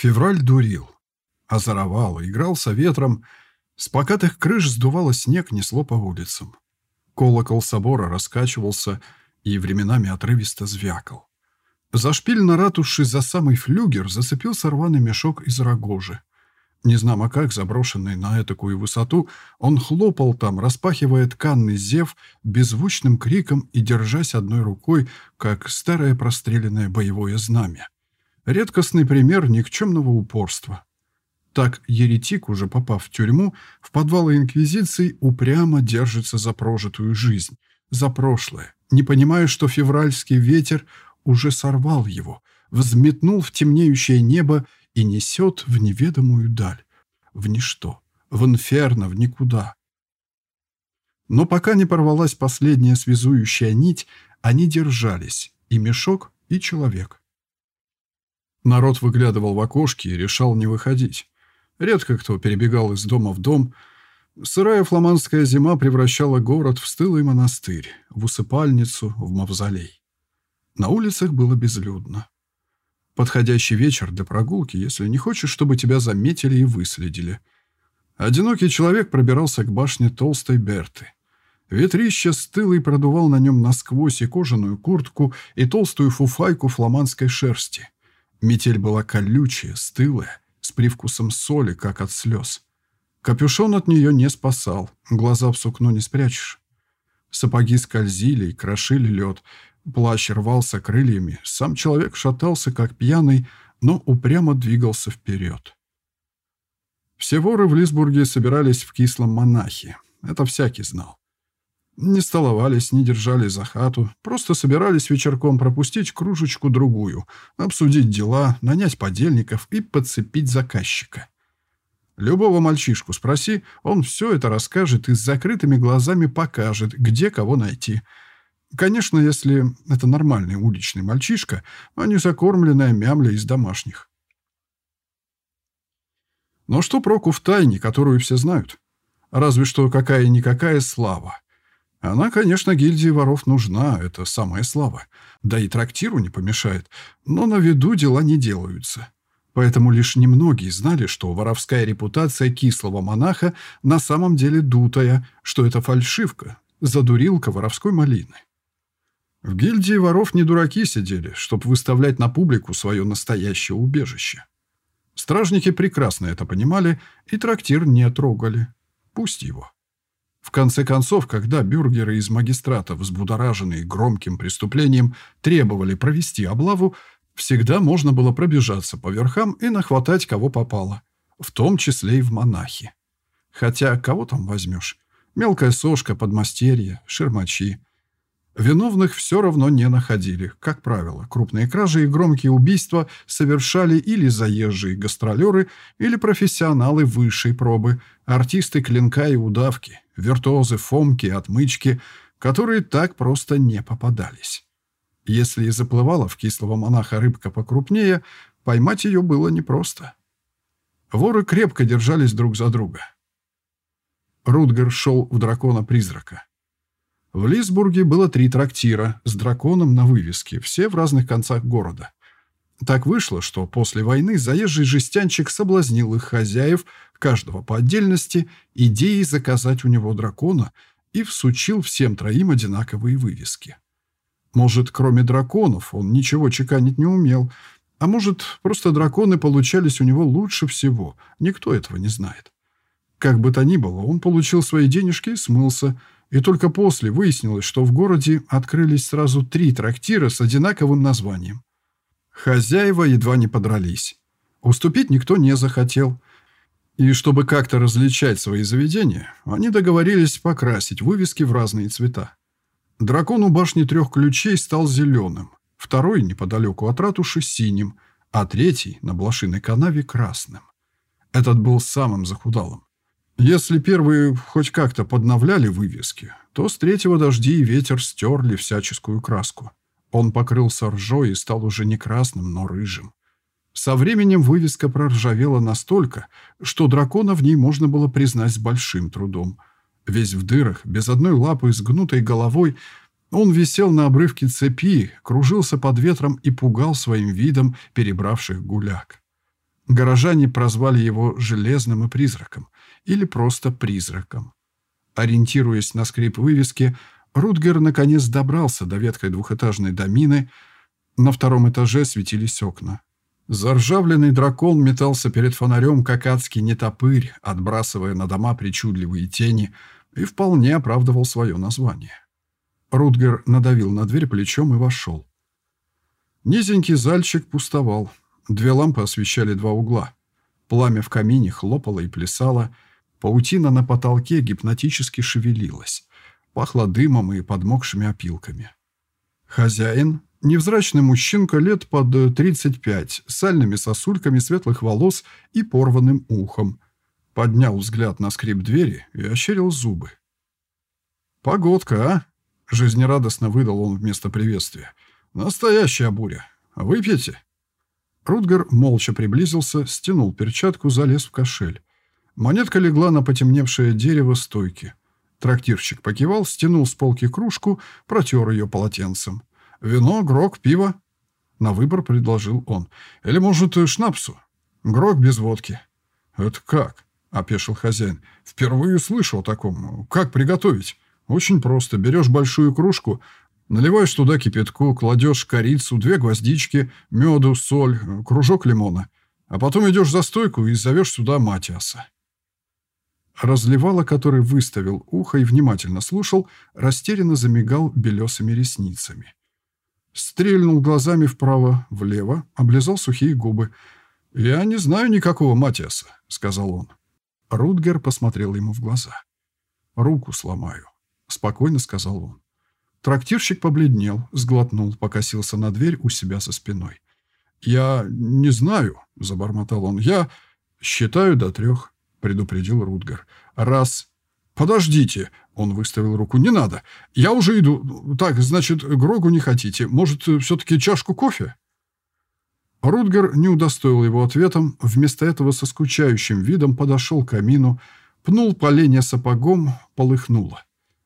Февраль дурил, озоровал, играл со ветром. С покатых крыш сдувало снег, несло по улицам. Колокол собора раскачивался и временами отрывисто звякал. За шпиль на ратуши за самый флюгер зацепился рваный мешок из рогожи. Незнамо как, заброшенный на этакую высоту, он хлопал там, распахивая тканный зев, беззвучным криком и держась одной рукой, как старое простреленное боевое знамя. Редкостный пример никчемного упорства. Так еретик, уже попав в тюрьму, в подвалы Инквизиции упрямо держится за прожитую жизнь, за прошлое, не понимая, что февральский ветер уже сорвал его, взметнул в темнеющее небо и несет в неведомую даль, в ничто, в инферно, в никуда. Но пока не порвалась последняя связующая нить, они держались, и мешок, и человек. Народ выглядывал в окошки и решал не выходить. Редко кто перебегал из дома в дом. Сырая фламандская зима превращала город в стылый монастырь, в усыпальницу, в мавзолей. На улицах было безлюдно. Подходящий вечер для прогулки, если не хочешь, чтобы тебя заметили и выследили. Одинокий человек пробирался к башне толстой Берты. Ветрище стылый продувал на нем насквозь и кожаную куртку, и толстую фуфайку фламандской шерсти. Метель была колючая, стылая, с привкусом соли, как от слез. Капюшон от нее не спасал, глаза в сукно не спрячешь. Сапоги скользили и крошили лед, Плащ рвался крыльями, сам человек шатался, как пьяный, но упрямо двигался вперед. Все воры в Лисбурге собирались в кислом монахе. Это всякий знал. Не столовались, не держали за хату, просто собирались вечерком пропустить кружечку-другую, обсудить дела, нанять подельников и подцепить заказчика. Любого мальчишку спроси, он все это расскажет и с закрытыми глазами покажет, где кого найти – Конечно, если это нормальный уличный мальчишка, а не закормленная мямля из домашних. Но что проку в тайне, которую все знают? Разве что какая-никакая слава. Она, конечно, гильдии воров нужна, это самая слава. Да и трактиру не помешает, но на виду дела не делаются. Поэтому лишь немногие знали, что воровская репутация кислого монаха на самом деле дутая, что это фальшивка, задурилка воровской малины. В гильдии воров не дураки сидели, чтобы выставлять на публику свое настоящее убежище. Стражники прекрасно это понимали и трактир не трогали. Пусть его. В конце концов, когда бюргеры из магистрата, взбудораженные громким преступлением, требовали провести облаву, всегда можно было пробежаться по верхам и нахватать кого попало, в том числе и в монахи. Хотя кого там возьмешь? Мелкая сошка, подмастерье, шермачи. Виновных все равно не находили. Как правило, крупные кражи и громкие убийства совершали или заезжие гастролеры, или профессионалы высшей пробы, артисты клинка и удавки, виртуозы фомки отмычки, которые так просто не попадались. Если и заплывала в кислого монаха рыбка покрупнее, поймать ее было непросто. Воры крепко держались друг за друга. Рутгер шел в дракона-призрака. В Лисбурге было три трактира с драконом на вывеске, все в разных концах города. Так вышло, что после войны заезжий жестянчик соблазнил их хозяев, каждого по отдельности, идеей заказать у него дракона и всучил всем троим одинаковые вывески. Может, кроме драконов он ничего чеканить не умел, а может, просто драконы получались у него лучше всего, никто этого не знает. Как бы то ни было, он получил свои денежки и смылся – и только после выяснилось, что в городе открылись сразу три трактира с одинаковым названием. Хозяева едва не подрались. Уступить никто не захотел. И чтобы как-то различать свои заведения, они договорились покрасить вывески в разные цвета. Дракон у башни трех ключей стал зеленым, второй неподалеку от ратуши синим, а третий на блошиной канаве красным. Этот был самым захудалым. Если первые хоть как-то подновляли вывески, то с третьего дожди и ветер стерли всяческую краску. Он покрылся ржой и стал уже не красным, но рыжим. Со временем вывеска проржавела настолько, что дракона в ней можно было признать с большим трудом. Весь в дырах, без одной лапы, с гнутой головой, он висел на обрывке цепи, кружился под ветром и пугал своим видом перебравших гуляк. Горожане прозвали его «железным» и «призраком» или просто «призраком». Ориентируясь на скрип вывески, Рутгер наконец добрался до веткой двухэтажной домины. На втором этаже светились окна. Заржавленный дракон метался перед фонарем, как адский нетопырь, отбрасывая на дома причудливые тени, и вполне оправдывал свое название. Рутгер надавил на дверь плечом и вошел. Низенький зальчик пустовал. Две лампы освещали два угла. Пламя в камине хлопало и плясало. Паутина на потолке гипнотически шевелилась. Пахло дымом и подмокшими опилками. Хозяин, невзрачный мужчинка лет под 35, с сальными сосульками светлых волос и порванным ухом, поднял взгляд на скрип двери и ощерил зубы. «Погодка, а?» — жизнерадостно выдал он вместо приветствия. «Настоящая буря. Выпьете?» Рутгер молча приблизился, стянул перчатку, залез в кошель. Монетка легла на потемневшее дерево стойки. Трактирщик покивал, стянул с полки кружку, протер ее полотенцем. «Вино, грок, пиво?» На выбор предложил он. «Или, может, шнапсу? Грок без водки». «Это как?» — опешил хозяин. «Впервые слышал о таком. Как приготовить?» «Очень просто. Берешь большую кружку, Наливаешь туда кипятку, кладешь корицу, две гвоздички, меду, соль, кружок лимона. А потом идешь за стойку и зовешь сюда Матиаса. Разливало, который выставил ухо и внимательно слушал, растерянно замигал белесыми ресницами. Стрельнул глазами вправо-влево, облизал сухие губы. «Я не знаю никакого Матиаса», — сказал он. Рутгер посмотрел ему в глаза. «Руку сломаю», — спокойно сказал он. Трактирщик побледнел, сглотнул, покосился на дверь у себя за спиной. «Я не знаю», — забормотал он. «Я считаю до трех», — предупредил Рутгер. «Раз...» «Подождите!» — он выставил руку. «Не надо! Я уже иду. Так, значит, Грогу не хотите. Может, все-таки чашку кофе?» Рутгер не удостоил его ответом. Вместо этого со скучающим видом подошел к камину, пнул поленья сапогом, полыхнуло.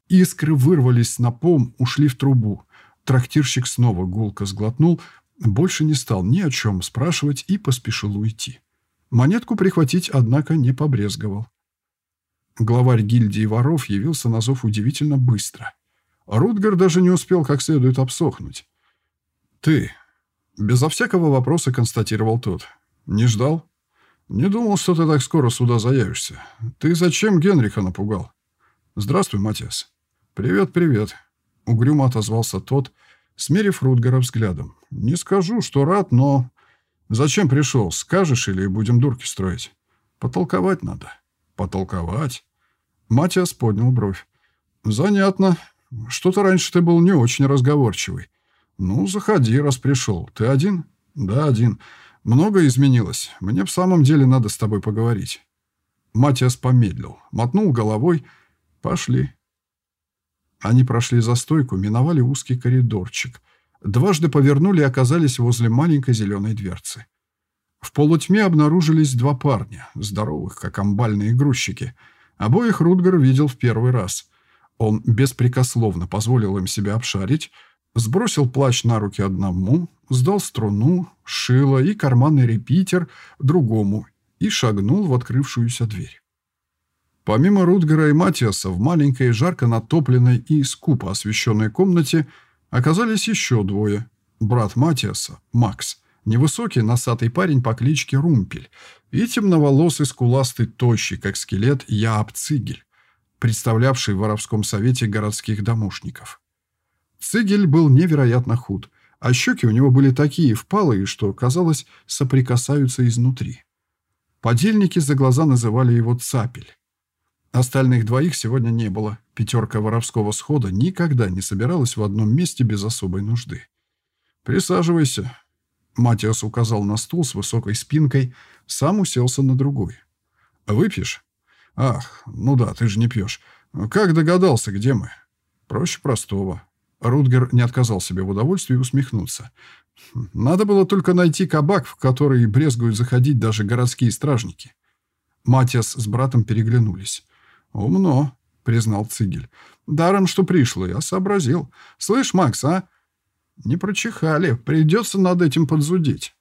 Искры вырвались снопом, ушли в трубу. Трактирщик снова гулко сглотнул, больше не стал ни о чем спрашивать и поспешил уйти. Монетку прихватить, однако, не побрезговал. Главарь гильдии воров явился на зов удивительно быстро. Рутгер даже не успел как следует обсохнуть. «Ты...» — безо всякого вопроса констатировал тот. «Не ждал?» «Не думал, что ты так скоро сюда заявишься. Ты зачем Генриха напугал?» «Здравствуй, Матиас». «Привет, привет», — угрюмо отозвался тот, смерив Рутгера взглядом. «Не скажу, что рад, но...» «Зачем пришел? Скажешь или будем дурки строить?» «Потолковать надо». «Потолковать?» Матиас поднял бровь. «Занятно. Что-то раньше ты был не очень разговорчивый. Ну, заходи, раз пришел. Ты один?» «Да, один. Многое изменилось. Мне в самом деле надо с тобой поговорить». Матиас помедлил, мотнул головой. «Пошли». Они прошли за стойку, миновали узкий коридорчик. Дважды повернули и оказались возле маленькой зеленой дверцы. В полутьме обнаружились два парня, здоровых, как амбальные грузчики. Обоих Рутгер видел в первый раз. Он беспрекословно позволил им себя обшарить, сбросил плащ на руки одному, сдал струну, шило и карманный репитер другому и шагнул в открывшуюся дверь. Помимо Рутгера и Матиаса, в маленькой, жарко натопленной и скупо освещенной комнате оказались еще двое. Брат Матиаса, Макс, невысокий носатый парень по кличке Румпель, и темноволосый, скуластый, тощий, как скелет, Яаб Цигель, представлявший в воровском совете городских домушников. Цигель был невероятно худ, а щеки у него были такие впалые, что, казалось, соприкасаются изнутри. Подельники за глаза называли его Цапель. Остальных двоих сегодня не было. Пятерка воровского схода никогда не собиралась в одном месте без особой нужды. «Присаживайся». Матиас указал на стул с высокой спинкой, сам уселся на другой. «Выпьешь?» «Ах, ну да, ты же не пьешь. Как догадался, где мы?» «Проще простого». Рутгер не отказал себе в удовольствии усмехнуться. «Надо было только найти кабак, в который брезгуют заходить даже городские стражники». Матиас с братом переглянулись. «Умно», — признал Цигель. «Даром, что пришло, я сообразил. Слышь, Макс, а? Не прочихали. Придется над этим подзудить».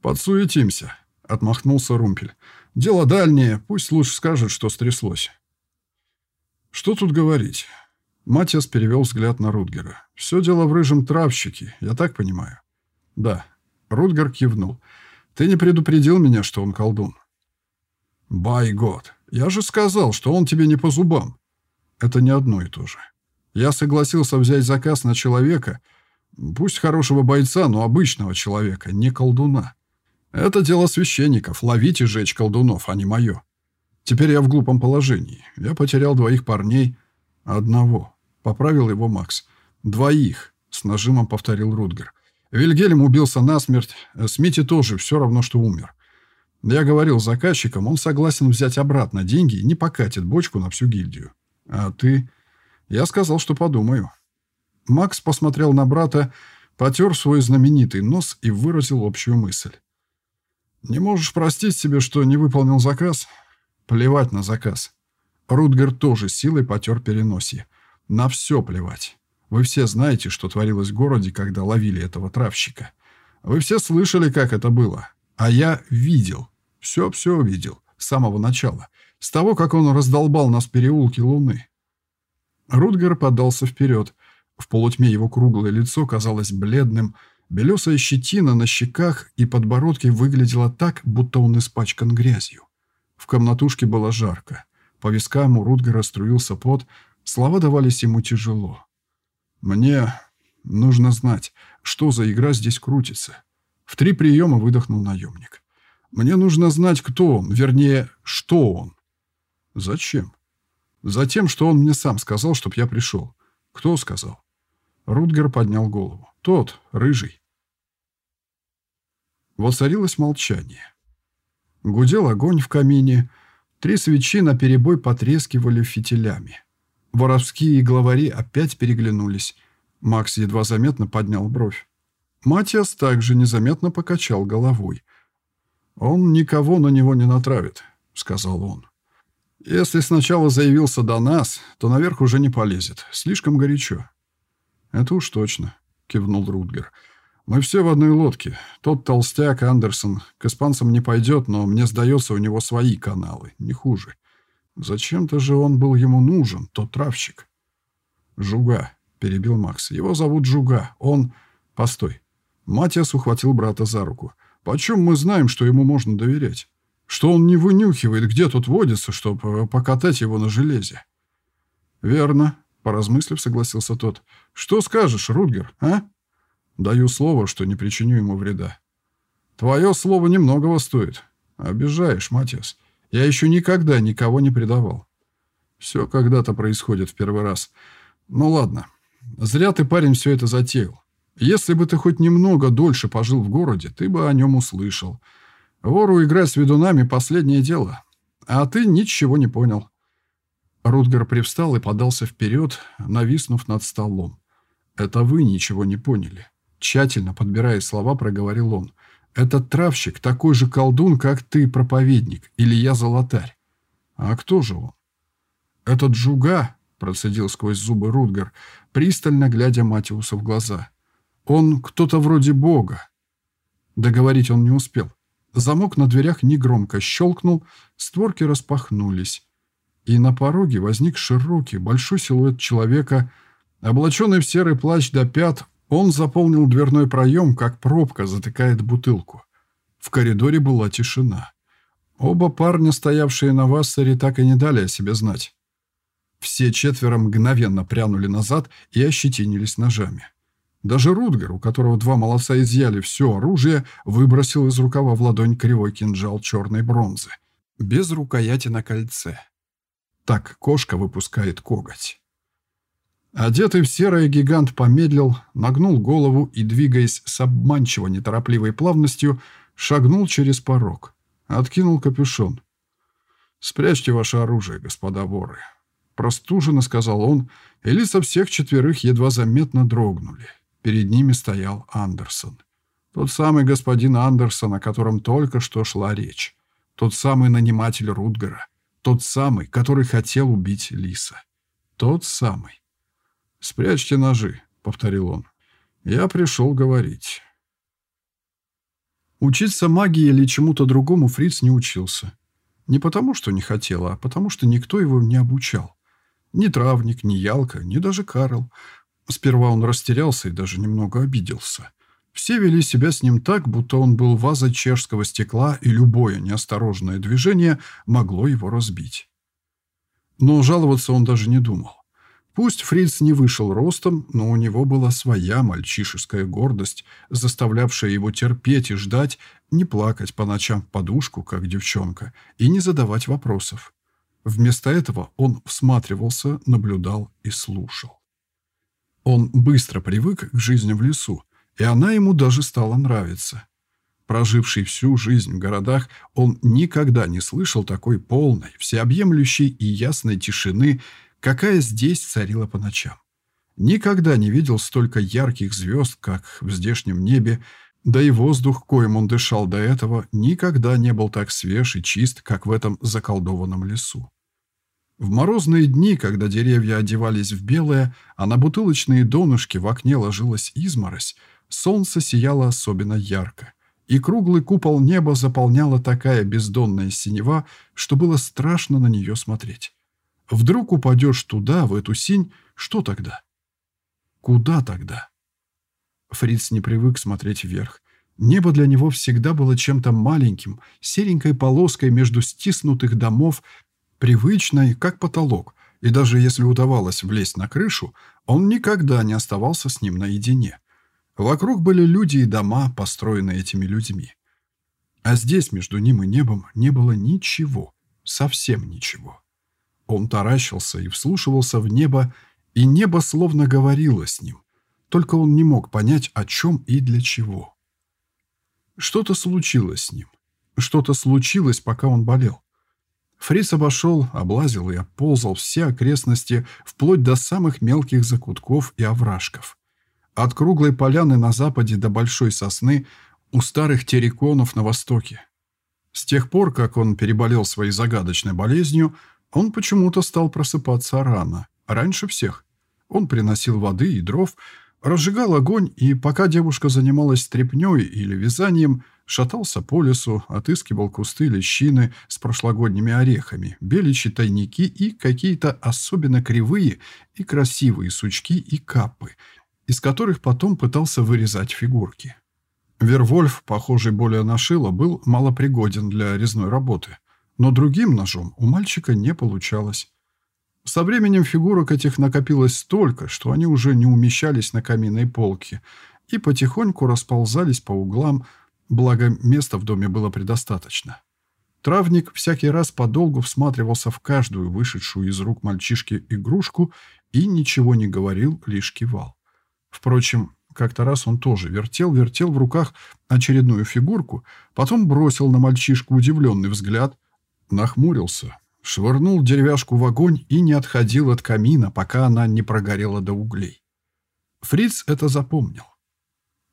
«Подсуетимся», — отмахнулся Румпель. «Дело дальнее, пусть лучше скажет, что стряслось». «Что тут говорить?» Матиас перевел взгляд на Рутгера. «Все дело в рыжем травщике, я так понимаю?» «Да». Рутгер кивнул. «Ты не предупредил меня, что он колдун?» «Бай год! Я же сказал, что он тебе не по зубам!» «Это не одно и то же. Я согласился взять заказ на человека, пусть хорошего бойца, но обычного человека, не колдуна. Это дело священников, ловить и жечь колдунов, а не мое. Теперь я в глупом положении. Я потерял двоих парней. Одного. Поправил его Макс. Двоих, с нажимом повторил Рутгер. Вильгельм убился насмерть. Смити тоже все равно, что умер. Я говорил с заказчиком, он согласен взять обратно деньги и не покатит бочку на всю гильдию. А ты... Я сказал, что подумаю. Макс посмотрел на брата, потер свой знаменитый нос и выразил общую мысль. «Не можешь простить себе, что не выполнил заказ?» «Плевать на заказ». Рутгер тоже силой потер переносье. «На все плевать. Вы все знаете, что творилось в городе, когда ловили этого травщика. Вы все слышали, как это было. А я видел. Все-все видел. С самого начала. С того, как он раздолбал нас в переулке Луны». Рутгер подался вперед. В полутьме его круглое лицо казалось бледным, Белесая щетина на щеках и подбородке выглядела так, будто он испачкан грязью. В комнатушке было жарко. По вискам у Рутгера струился пот, слова давались ему тяжело. «Мне нужно знать, что за игра здесь крутится». В три приема выдохнул наемник. «Мне нужно знать, кто он, вернее, что он». «Зачем?» «Затем, что он мне сам сказал, чтоб я пришел». «Кто сказал?» Рутгер поднял голову. «Тот, рыжий». Воцарилось молчание. Гудел огонь в камине, три свечи наперебой потрескивали фитилями. Воровские главари опять переглянулись. Макс едва заметно поднял бровь. Матиас также незаметно покачал головой. «Он никого на него не натравит», — сказал он. «Если сначала заявился до нас, то наверх уже не полезет. Слишком горячо». «Это уж точно», — кивнул Рутгер. Мы все в одной лодке. Тот толстяк Андерсон к испанцам не пойдет, но мне сдается, у него свои каналы, не хуже. Зачем-то же он был ему нужен, тот травщик. Жуга, перебил Макс. Его зовут Жуга. Он... Постой. Матиас ухватил брата за руку. Почем мы знаем, что ему можно доверять? Что он не вынюхивает, где тут водится, чтобы покатать его на железе? Верно, поразмыслив, согласился тот. Что скажешь, Рутгер, а? Даю слово, что не причиню ему вреда. Твое слово немногого стоит. Обижаешь, Матиас. Я еще никогда никого не предавал. Все когда-то происходит в первый раз. Ну ладно. Зря ты, парень, все это затеял. Если бы ты хоть немного дольше пожил в городе, ты бы о нем услышал. Вору играть с ведунами – последнее дело. А ты ничего не понял. Рутгер привстал и подался вперед, нависнув над столом. Это вы ничего не поняли. Тщательно подбирая слова, проговорил он. «Этот травщик такой же колдун, как ты, проповедник, или я золотарь. А кто же он?» «Этот жуга», — процедил сквозь зубы Рутгар, пристально глядя Матиуса в глаза. «Он кто-то вроде бога». Договорить он не успел. Замок на дверях негромко щелкнул, створки распахнулись. И на пороге возник широкий, большой силуэт человека, облаченный в серый плащ до пят, он заполнил дверной проем, как пробка затыкает бутылку. В коридоре была тишина. Оба парня, стоявшие на вассере, так и не дали о себе знать. Все четверо мгновенно прянули назад и ощетинились ножами. Даже Рутгер, у которого два молодца изъяли все оружие, выбросил из рукава в ладонь кривой кинжал черной бронзы. Без рукояти на кольце. Так кошка выпускает коготь. Одетый в серое гигант помедлил, нагнул голову и, двигаясь с обманчиво неторопливой плавностью, шагнул через порог. Откинул капюшон. «Спрячьте ваше оружие, господа воры», — простуженно сказал он, и лица всех четверых едва заметно дрогнули. Перед ними стоял Андерсон. Тот самый господин Андерсон, о котором только что шла речь. Тот самый наниматель Рутгера. Тот самый, который хотел убить Лиса. Тот самый. «Спрячьте ножи», — повторил он. «Я пришел говорить». Учиться магии или чему-то другому Фриц не учился. Не потому, что не хотел, а потому, что никто его не обучал. Ни травник, ни Ялка, ни даже Карл. Сперва он растерялся и даже немного обиделся. Все вели себя с ним так, будто он был вазой чешского стекла, и любое неосторожное движение могло его разбить. Но жаловаться он даже не думал. Пусть Фриц не вышел ростом, но у него была своя мальчишеская гордость, заставлявшая его терпеть и ждать, не плакать по ночам в подушку, как девчонка, и не задавать вопросов. Вместо этого он всматривался, наблюдал и слушал. Он быстро привык к жизни в лесу, и она ему даже стала нравиться. Проживший всю жизнь в городах, он никогда не слышал такой полной, всеобъемлющей и ясной тишины, какая здесь царила по ночам. Никогда не видел столько ярких звезд, как в здешнем небе, да и воздух, коим он дышал до этого, никогда не был так свеж и чист, как в этом заколдованном лесу. В морозные дни, когда деревья одевались в белое, а на бутылочные донышки в окне ложилась изморозь, солнце сияло особенно ярко, и круглый купол неба заполняла такая бездонная синева, что было страшно на нее смотреть. Вдруг упадешь туда, в эту синь, что тогда? Куда тогда? Фриц не привык смотреть вверх. Небо для него всегда было чем-то маленьким, серенькой полоской между стиснутых домов, привычной, как потолок, и даже если удавалось влезть на крышу, он никогда не оставался с ним наедине. Вокруг были люди и дома, построенные этими людьми. А здесь между ним и небом не было ничего, совсем ничего. Он таращился и вслушивался в небо, и небо словно говорило с ним. Только он не мог понять, о чем и для чего. Что-то случилось с ним. Что-то случилось, пока он болел. Фриц обошел, облазил и оползал все окрестности, вплоть до самых мелких закутков и овражков. От круглой поляны на западе до большой сосны у старых терриконов на востоке. С тех пор, как он переболел своей загадочной болезнью, он почему-то стал просыпаться рано, раньше всех. Он приносил воды и дров, разжигал огонь, и пока девушка занималась стряпнёй или вязанием, шатался по лесу, отыскивал кусты лещины с прошлогодними орехами, беличьи тайники и какие-то особенно кривые и красивые сучки и капы, из которых потом пытался вырезать фигурки. Вервольф, похожий более на шило, был малопригоден для резной работы – но другим ножом у мальчика не получалось. Со временем фигурок этих накопилось столько, что они уже не умещались на каминной полке и потихоньку расползались по углам, благо места в доме было предостаточно. Травник всякий раз подолгу всматривался в каждую вышедшую из рук мальчишки игрушку и ничего не говорил, лишь кивал. Впрочем, как-то раз он тоже вертел-вертел в руках очередную фигурку, потом бросил на мальчишку удивленный взгляд – Нахмурился, швырнул деревяшку в огонь и не отходил от камина, пока она не прогорела до углей. Фриц это запомнил.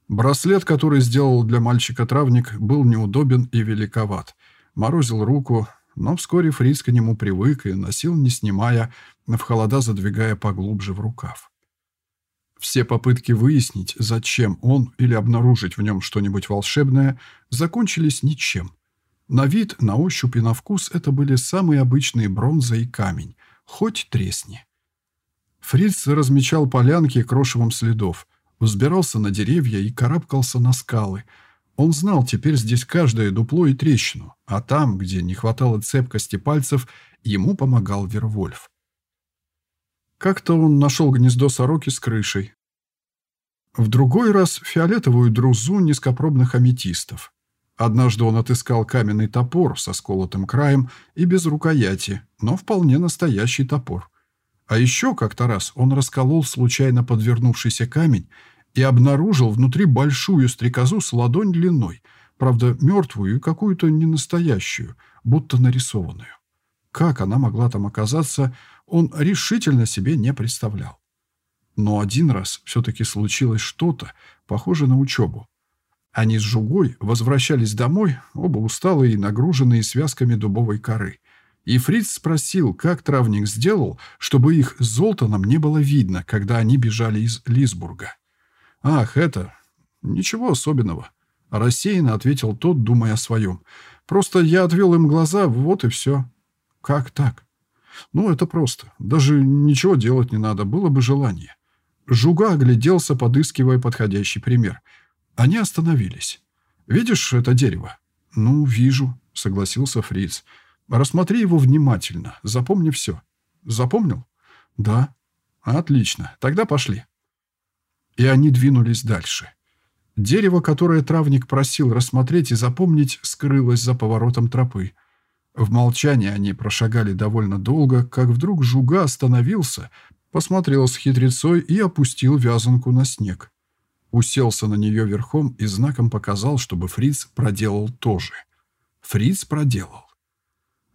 Браслет, который сделал для мальчика травник, был неудобен и великоват. Морозил руку, но вскоре Фриц к нему привык и носил, не снимая, в холода задвигая поглубже в рукав. Все попытки выяснить, зачем он или обнаружить в нем что-нибудь волшебное, закончились ничем. На вид, на ощупь и на вкус это были самые обычные бронза и камень, хоть тресни. Фриц размечал полянки крошевом следов, взбирался на деревья и карабкался на скалы. Он знал теперь здесь каждое дупло и трещину, а там, где не хватало цепкости пальцев, ему помогал Вервольф. Как-то он нашел гнездо сороки с крышей. В другой раз фиолетовую друзу низкопробных аметистов. Однажды он отыскал каменный топор со сколотым краем и без рукояти, но вполне настоящий топор. А еще как-то раз он расколол случайно подвернувшийся камень и обнаружил внутри большую стрекозу с ладонь длиной, правда, мертвую и какую-то ненастоящую, будто нарисованную. Как она могла там оказаться, он решительно себе не представлял. Но один раз все-таки случилось что-то, похожее на учебу. Они с Жугой возвращались домой, оба усталые и нагруженные связками дубовой коры. И Фриц спросил, как травник сделал, чтобы их с Золтаном не было видно, когда они бежали из Лисбурга. «Ах, это... Ничего особенного», — Рассеянно ответил тот, думая о своем. «Просто я отвел им глаза, вот и все». «Как так?» «Ну, это просто. Даже ничего делать не надо, было бы желание». Жуга огляделся, подыскивая подходящий пример. Они остановились. «Видишь это дерево?» «Ну, вижу», — согласился Фриц. «Рассмотри его внимательно, запомни все». «Запомнил?» «Да». «Отлично, тогда пошли». И они двинулись дальше. Дерево, которое травник просил рассмотреть и запомнить, скрылось за поворотом тропы. В молчании они прошагали довольно долго, как вдруг Жуга остановился, посмотрел с хитрецой и опустил вязанку на снег. Уселся на нее верхом и знаком показал, чтобы Фриц проделал то же. Фриц проделал.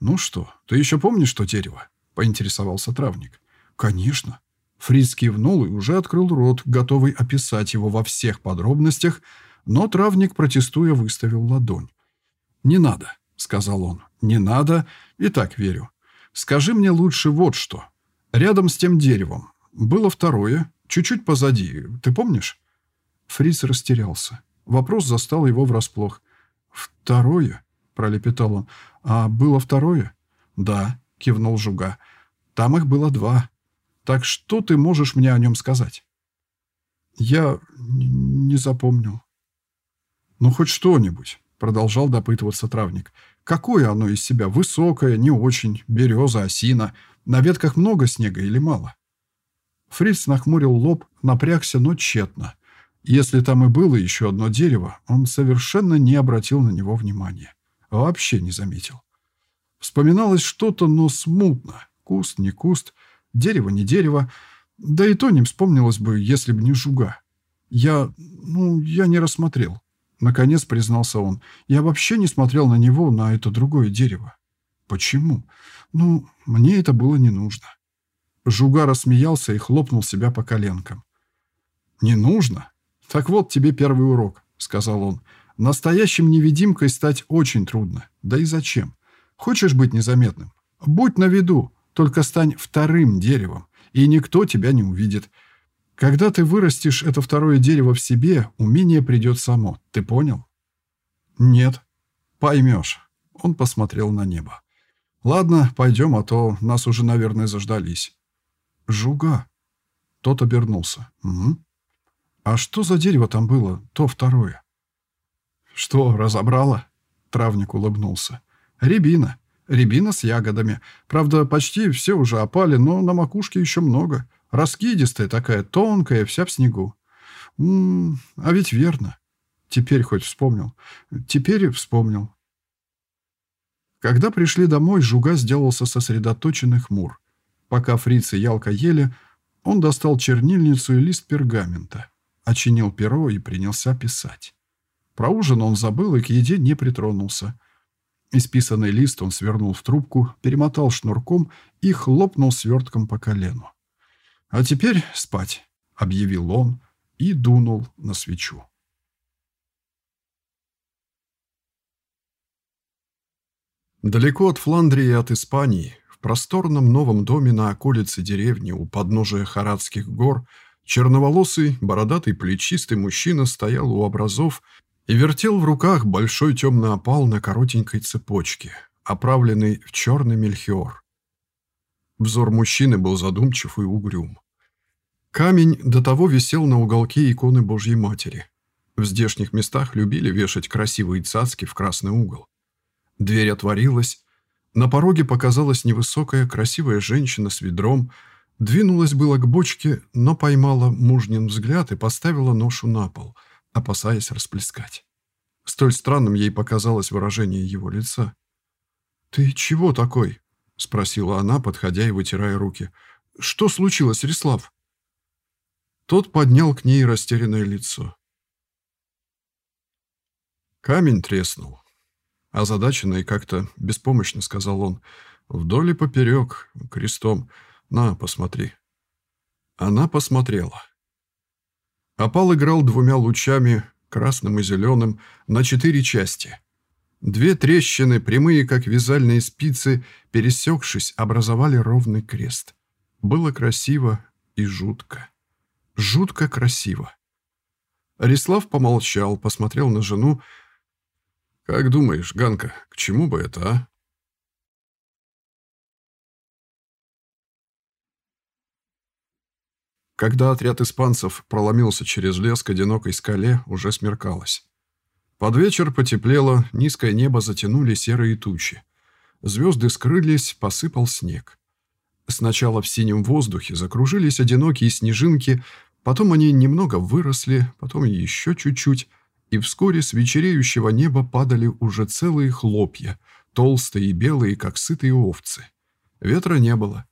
«Ну что, ты еще помнишь то дерево?» — поинтересовался травник. «Конечно», Фриц кивнул и уже открыл рот, готовый описать его во всех подробностях, но травник, протестуя, выставил ладонь. «Не надо», — сказал он. «Не надо, и так верю. Скажи мне лучше вот что. Рядом с тем деревом было второе, чуть-чуть позади, ты помнишь?» Фриц растерялся. Вопрос застал его врасплох. «Второе?» — пролепетал он. «А было второе?» «Да», — кивнул Жуга. «Там их было два. Так что ты можешь мне о нем сказать?» «Я не запомнил». «Ну, хоть что-нибудь», — продолжал допытываться травник. «Какое оно из себя? Высокое, не очень, береза, осина. На ветках много снега или мало?» Фриц нахмурил лоб, напрягся, но тщетно. Если там и было еще одно дерево, он совершенно не обратил на него внимания. Вообще не заметил. Вспоминалось что-то, но смутно. Куст, не куст — Дерево не дерево. Да и то не вспомнилось бы, если бы не жуга. Я... ну, я не рассмотрел. Наконец признался он. Я вообще не смотрел на него, на это другое дерево. Почему? Ну, мне это было не нужно. Жуга рассмеялся и хлопнул себя по коленкам. «Не нужно? Так вот тебе первый урок», — сказал он. «Настоящим невидимкой стать очень трудно. Да и зачем? Хочешь быть незаметным? Будь на виду. Только стань вторым деревом, и никто тебя не увидит. Когда ты вырастешь это второе дерево в себе, умение придет само. Ты понял? Нет. Поймешь. Он посмотрел на небо. Ладно, пойдем, а то нас уже, наверное, заждались. Жуга. Тот обернулся. Угу. А что за дерево там было, то второе? Что, разобрала? Травник улыбнулся. Рябина. Рябина с ягодами. Правда, почти все уже опали, но на макушке еще много. Раскидистая такая, тонкая, вся в снегу. М -м, а ведь верно. Теперь хоть вспомнил. Теперь вспомнил. Когда пришли домой, Жуга сделался сосредоточенный хмур. Пока фрицы Ялка ели, он достал чернильницу и лист пергамента, очинил перо и принялся писать. Про ужин он забыл и к еде не притронулся. Исписанный лист он свернул в трубку, перемотал шнурком и хлопнул свертком по колену. «А теперь спать», — объявил он и дунул на свечу. Далеко от Фландрии и от Испании, в просторном новом доме на околице деревни у подножия Харадских гор, черноволосый, бородатый, плечистый мужчина стоял у образов и вертел в руках большой темный опал на коротенькой цепочке, оправленный в черный мельхиор. Взор мужчины был задумчив и угрюм. Камень до того висел на уголке иконы Божьей Матери. В здешних местах любили вешать красивые цацки в красный угол. Дверь отворилась. На пороге показалась невысокая, красивая женщина с ведром. Двинулась было к бочке, но поймала мужнин взгляд и поставила ношу на пол – опасаясь расплескать. Столь странным ей показалось выражение его лица. «Ты чего такой?» — спросила она, подходя и вытирая руки. «Что случилось, Рислав?» Тот поднял к ней растерянное лицо. Камень треснул. Озадаченно и как-то беспомощно сказал он. Вдоль и поперек, крестом. На, посмотри. Она посмотрела. Опал играл двумя лучами, красным и зеленым, на четыре части. Две трещины, прямые как вязальные спицы, пересекшись, образовали ровный крест. Было красиво и жутко. Жутко красиво. Арислав помолчал, посмотрел на жену. «Как думаешь, Ганка, к чему бы это, а?» Когда отряд испанцев проломился через лес к одинокой скале, уже смеркалось. Под вечер потеплело, низкое небо затянули серые тучи. Звезды скрылись, посыпал снег. Сначала в синем воздухе закружились одинокие снежинки, потом они немного выросли, потом еще чуть-чуть, и вскоре с вечереющего неба падали уже целые хлопья, толстые и белые, как сытые овцы. Ветра не было.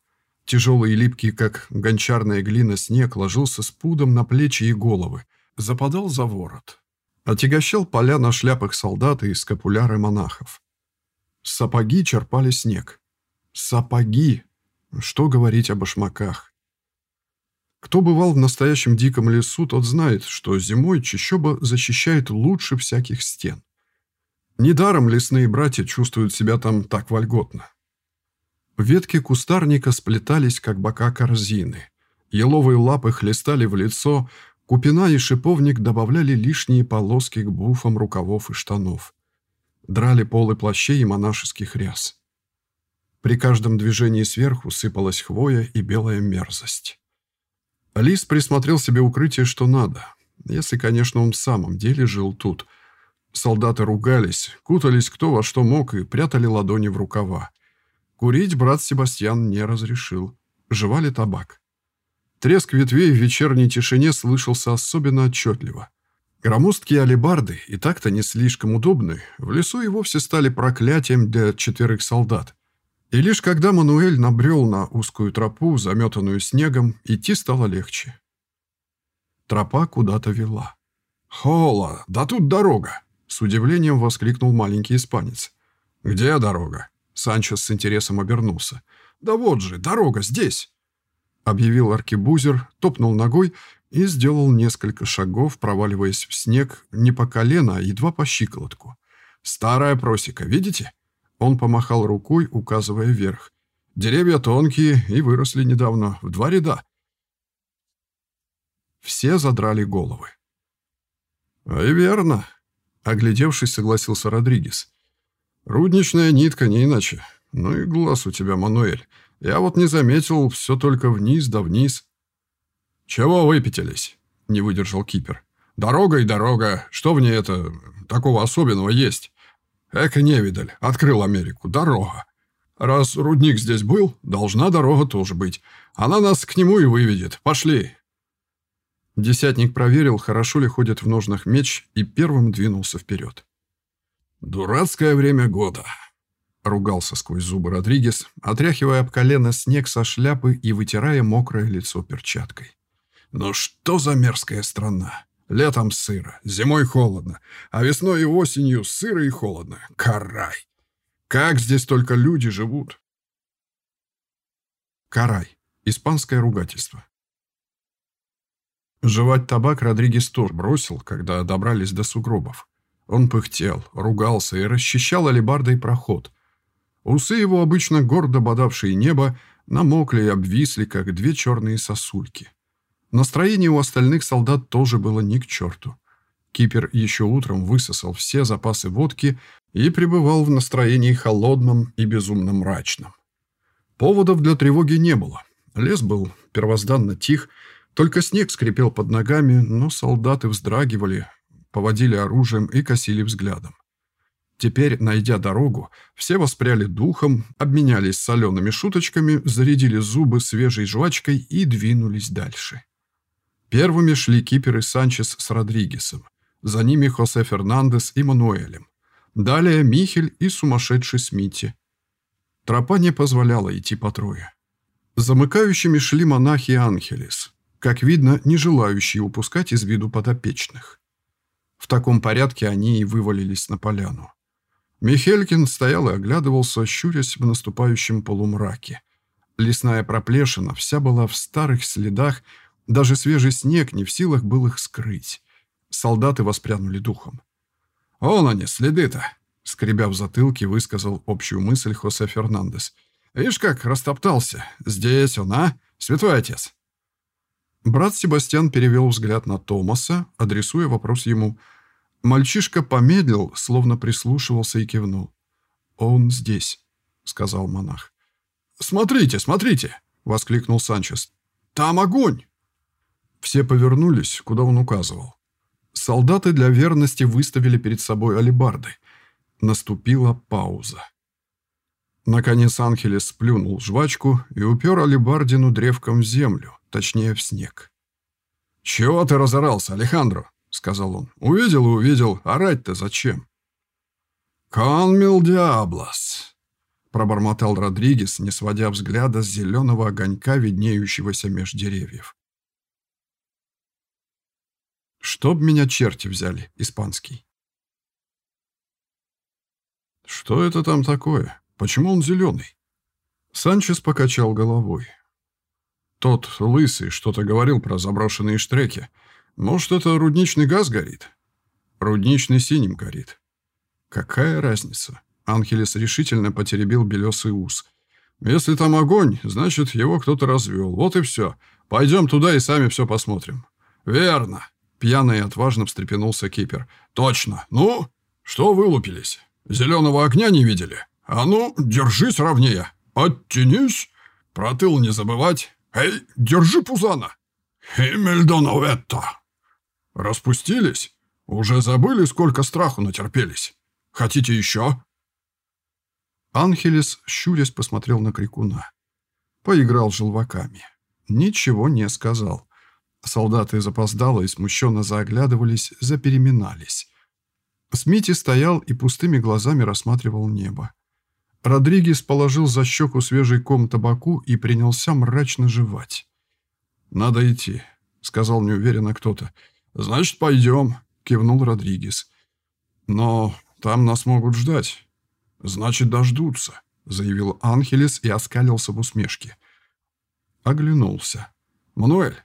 Тяжелый и липкий, как гончарная глина, снег ложился с пудом на плечи и головы, западал за ворот. Отягощал поля на шляпах солдат и скапуляры монахов. Сапоги черпали снег. Сапоги! Что говорить о башмаках? Кто бывал в настоящем диком лесу, тот знает, что зимой чащоба защищает лучше всяких стен. Недаром лесные братья чувствуют себя там так вольготно. Ветки кустарника сплетались, как бока корзины. Еловые лапы хлестали в лицо, купина и шиповник добавляли лишние полоски к буфам рукавов и штанов. Драли полы плащей и монашеских ряс. При каждом движении сверху сыпалась хвоя и белая мерзость. Лис присмотрел себе укрытие, что надо. Если, конечно, он в самом деле жил тут. Солдаты ругались, кутались кто во что мог и прятали ладони в рукава. Курить брат Себастьян не разрешил. Жевали табак. Треск ветвей в вечерней тишине слышался особенно отчетливо. Громоздкие алебарды, и так-то не слишком удобные, в лесу и вовсе стали проклятием для четверых солдат. И лишь когда Мануэль набрел на узкую тропу, заметанную снегом, идти стало легче. Тропа куда-то вела. «Хола, да тут дорога!» — с удивлением воскликнул маленький испанец. «Где дорога?» Санчес с интересом обернулся. «Да вот же, дорога здесь!» Объявил аркебузер, топнул ногой и сделал несколько шагов, проваливаясь в снег не по колено, а едва по щиколотку. «Старая просека, видите?» Он помахал рукой, указывая вверх. «Деревья тонкие и выросли недавно, в два ряда». Все задрали головы. «А и верно», — оглядевшись, согласился Родригес. Рудничная нитка, не иначе. Ну и глаз у тебя, Мануэль. Я вот не заметил, все только вниз да вниз. Чего выпятились? Не выдержал Кипер. Дорога и дорога. Что в ней это такого особенного есть? Эка невидаль. Открыл Америку. Дорога. Раз рудник здесь был, должна дорога тоже быть. Она нас к нему и выведет. Пошли. Десятник проверил, хорошо ли ходит в ножнах меч, и первым двинулся вперед. «Дурацкое время года», — ругался сквозь зубы Родригес, отряхивая об колено снег со шляпы и вытирая мокрое лицо перчаткой. «Ну что за мерзкая страна? Летом сыро, зимой холодно, а весной и осенью сыро и холодно. Карай! Как здесь только люди живут!» Карай. Испанское ругательство. Жевать табак Родригес тоже бросил, когда добрались до сугробов. Он пыхтел, ругался и расчищал алебардой проход. Усы его, обычно гордо бодавшие небо, намокли и обвисли, как две черные сосульки. Настроение у остальных солдат тоже было ни к черту. Кипер еще утром высосал все запасы водки и пребывал в настроении холодном и безумно мрачном. Поводов для тревоги не было. Лес был первозданно тих, только снег скрипел под ногами, но солдаты вздрагивали, поводили оружием и косили взглядом. Теперь, найдя дорогу, все воспряли духом, обменялись солеными шуточками, зарядили зубы свежей жвачкой и двинулись дальше. Первыми шли Кипер и Санчес с Родригесом. За ними Хосе Фернандес и Мануэлем. Далее Михель и сумасшедший Смити. Тропа не позволяла идти по трое. Замыкающими шли монахи Анхелес, как видно, не желающие упускать из виду подопечных. В таком порядке они и вывалились на поляну. Михелькин стоял и оглядывался, щурясь в наступающем полумраке. Лесная проплешина вся была в старых следах, даже свежий снег не в силах был их скрыть. Солдаты воспрянули духом. «Он они, следы-то!» — скребя в затылке, высказал общую мысль Хосе Фернандес. «Видишь, как растоптался? Здесь он, а? Святой отец!» Брат Себастьян перевел взгляд на Томаса, адресуя вопрос ему. Мальчишка помедлил, словно прислушивался и кивнул. «Он здесь», — сказал монах. «Смотрите, смотрите!» — воскликнул Санчес. «Там огонь!» Все повернулись, куда он указывал. Солдаты для верности выставили перед собой алебарды. Наступила пауза. Наконец Анхелес сплюнул жвачку и упер алебардину древком в землю, точнее в снег. «Чего ты разорался, Алехандро?» — сказал он. «Увидел и увидел. Орать-то зачем?» «Конмил диаблос», — пробормотал Родригес, не сводя взгляда с зеленого огонька, виднеющегося меж деревьев. «Чтоб меня черти взяли, испанский». «Что это там такое?» Почему он зеленый? Санчес покачал головой. Тот лысый что-то говорил про заброшенные штреки. Может, это рудничный газ горит? Рудничный синим горит. Какая разница? Анхелес решительно потеребил белесый ус. Если там огонь, значит, его кто-то развел. Вот и все. Пойдем туда и сами все посмотрим. Верно. Пьяный и отважно встрепенулся Кипер. Точно. Ну, что вылупились? Зеленого огня не видели? «А ну, держись ровнее! Оттянись! Про тыл не забывать! Эй, держи пузана!» «Химмельдоноветто!» «Распустились? Уже забыли, сколько страху натерпелись? Хотите еще?» Анхелес, щурясь, посмотрел на крикуна. Поиграл желваками. Ничего не сказал. Солдаты запоздало и смущенно заоглядывались, запереминались. Смити стоял и пустыми глазами рассматривал небо. Родригес положил за щеку свежий ком табаку и принялся мрачно жевать. «Надо идти», — сказал неуверенно кто-то. «Значит, пойдем», — кивнул Родригес. «Но там нас могут ждать». «Значит, дождутся», — заявил Анхелес и оскалился в усмешке. Оглянулся. «Мануэль?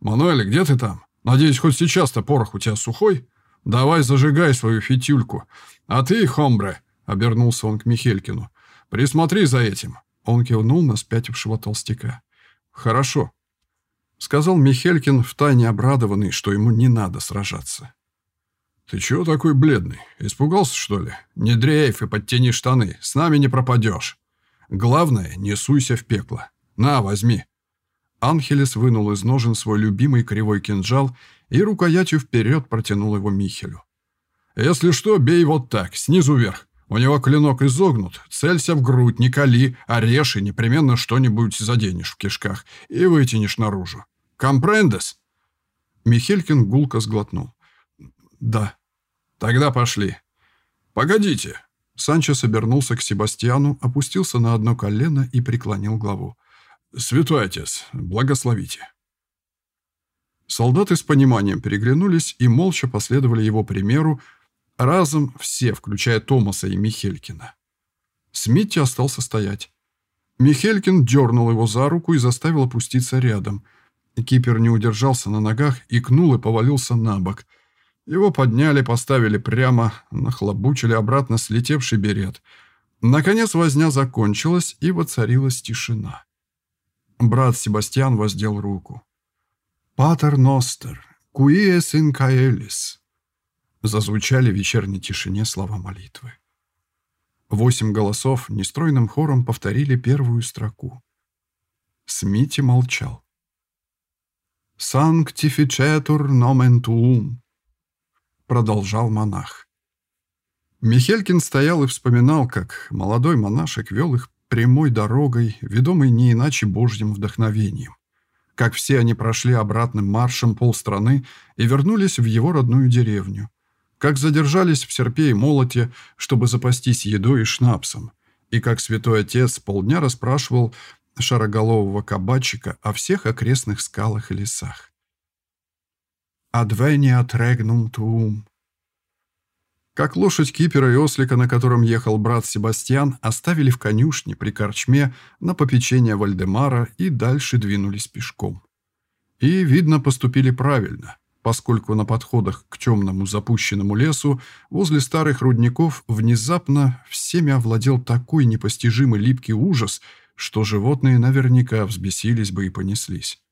Мануэль, где ты там? Надеюсь, хоть сейчас-то порох у тебя сухой? Давай зажигай свою фитюльку. А ты, хомбре, — обернулся он к Михелькину. «Присмотри за этим!» Он кивнул на спятившего толстяка. «Хорошо», — сказал Михелькин, втайне обрадованный, что ему не надо сражаться. «Ты чего такой бледный? Испугался, что ли? Не дрейф и подтяни штаны, с нами не пропадешь. Главное, не суйся в пекло. На, возьми». Анхелес вынул из ножен свой любимый кривой кинжал и рукоятью вперед протянул его Михелю. «Если что, бей вот так, снизу вверх. У него клинок изогнут, целься в грудь, не кали, а режь и непременно что-нибудь заденешь в кишках и вытянешь наружу. Компрендес?» Михелькин гулко сглотнул. «Да». «Тогда пошли». «Погодите». Санчес обернулся к Себастьяну, опустился на одно колено и преклонил главу. «Святой отец, благословите». Солдаты с пониманием переглянулись и молча последовали его примеру, Разом все, включая Томаса и Михелькина. Смитти остался стоять. Михелькин дернул его за руку и заставил опуститься рядом. Кипер не удержался на ногах, икнул и повалился на бок. Его подняли, поставили прямо, нахлобучили обратно слетевший берет. Наконец возня закончилась, и воцарилась тишина. Брат Себастьян воздел руку. «Патер Ностер, куиес инкаэлис», Зазвучали в вечерней тишине слова молитвы. Восемь голосов нестройным хором повторили первую строку. Смити молчал. «Санктифицетур номен туум», — продолжал монах. Михелькин стоял и вспоминал, как молодой монашек вел их прямой дорогой, ведомой не иначе божьим вдохновением. Как все они прошли обратным маршем полстраны и вернулись в его родную деревню как задержались в Серпе и Молоте, чтобы запастись едой и шнапсом, и как святой отец полдня расспрашивал шароголового кабачика о всех окрестных скалах и лесах. «Адвения трегнум туум». Как лошадь кипера и ослика, на котором ехал брат Себастьян, оставили в конюшне при корчме на попечение Вальдемара и дальше двинулись пешком. И, видно, поступили правильно – поскольку на подходах к темному запущенному лесу возле старых рудников внезапно всеми овладел такой непостижимый липкий ужас, что животные наверняка взбесились бы и понеслись.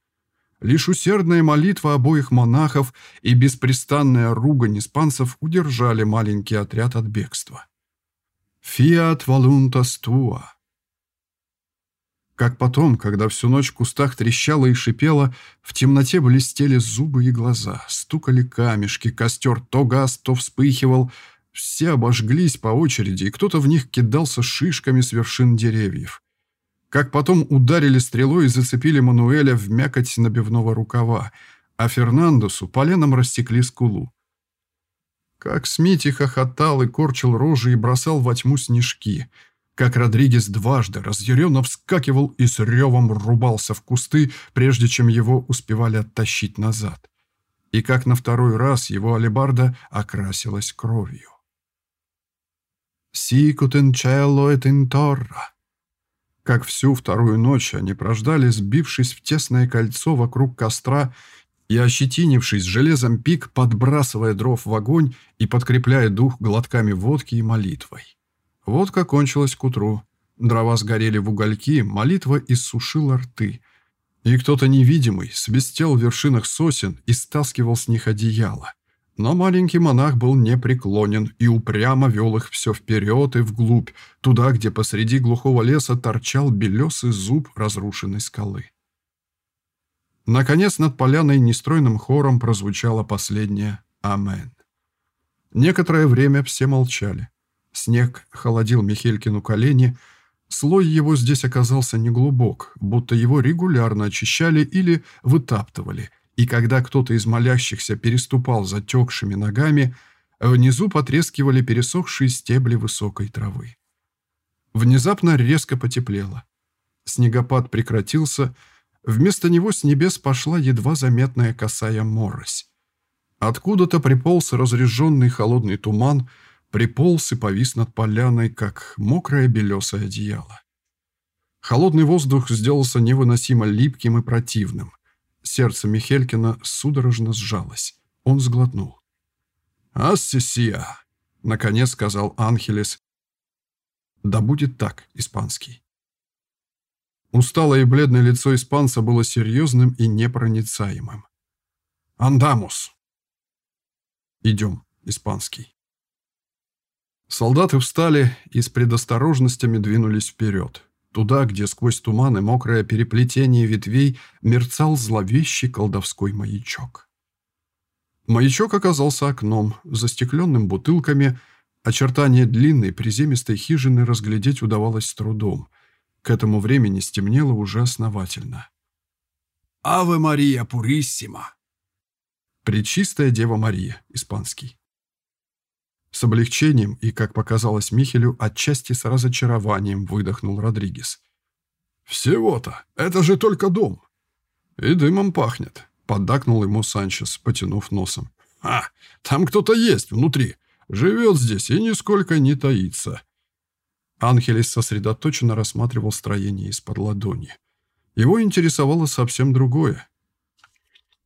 Лишь усердная молитва обоих монахов и беспрестанная ругань испанцев удержали маленький отряд от бегства. «Fiat voluntas tua». Как потом, когда всю ночь в кустах трещало и шипело, в темноте блестели зубы и глаза, стукали камешки, костер то газ, то вспыхивал, все обожглись по очереди, и кто-то в них кидался шишками с вершин деревьев. Как потом ударили стрелой и зацепили Мануэля в мякоть набивного рукава, а Фернандосу поленом растекли скулу. Как Смити хохотал и корчил рожи и бросал во тьму снежки. Как Родригес дважды разъяренно вскакивал и с ревом рубался в кусты, прежде чем его успевали оттащить назад. И как на второй раз его алебарда окрасилась кровью. «Сикутенчелло этинторра», как всю вторую ночь они прождали, сбившись в тесное кольцо вокруг костра и ощетинившись железом пик, подбрасывая дров в огонь и подкрепляя дух глотками водки и молитвой. Водка кончилась к утру. Дрова сгорели в угольки, молитва иссушила рты. И кто-то невидимый свистел в вершинах сосен и стаскивал с них одеяло. Но маленький монах был непреклонен и упрямо вел их все вперед и вглубь, туда, где посреди глухого леса торчал белесый зуб разрушенной скалы. Наконец над поляной нестройным хором прозвучало последнее «Амен». Некоторое время все молчали. Снег холодил Михелькину колени, слой его здесь оказался неглубок, будто его регулярно очищали или вытаптывали – и когда кто-то из молящихся переступал затекшими ногами, внизу потрескивали пересохшие стебли высокой травы. Внезапно резко потеплело. Снегопад прекратился, вместо него с небес пошла едва заметная косая морось. Откуда-то приполз разреженный холодный туман, приполз и повис над поляной, как мокрое белесое одеяло. Холодный воздух сделался невыносимо липким и противным. Сердце Михелькина судорожно сжалось. Он сглотнул. «Ассисия!» — наконец сказал Анхелес. «Да будет так, испанский». Усталое и бледное лицо испанца было серьезным и непроницаемым. «Андамус!» «Идем, испанский». Солдаты встали и с предосторожностями двинулись вперед туда, где сквозь туман и мокрое переплетение ветвей мерцал зловещий колдовской маячок. Маячок оказался окном, застекленным бутылками, очертания длинной приземистой хижины разглядеть удавалось с трудом. К этому времени стемнело уже основательно. «Аве Мария Пуриссима!» «Пречистая Дева Мария», испанский. С облегчением и, как показалось Михелю, отчасти с разочарованием выдохнул Родригес. «Всего-то! Это же только дом!» «И дымом пахнет», — поддакнул ему Санчес, потянув носом. «А, там кто-то есть внутри. Живет здесь и нисколько не таится». Анхелес сосредоточенно рассматривал строение из-под ладони. Его интересовало совсем другое.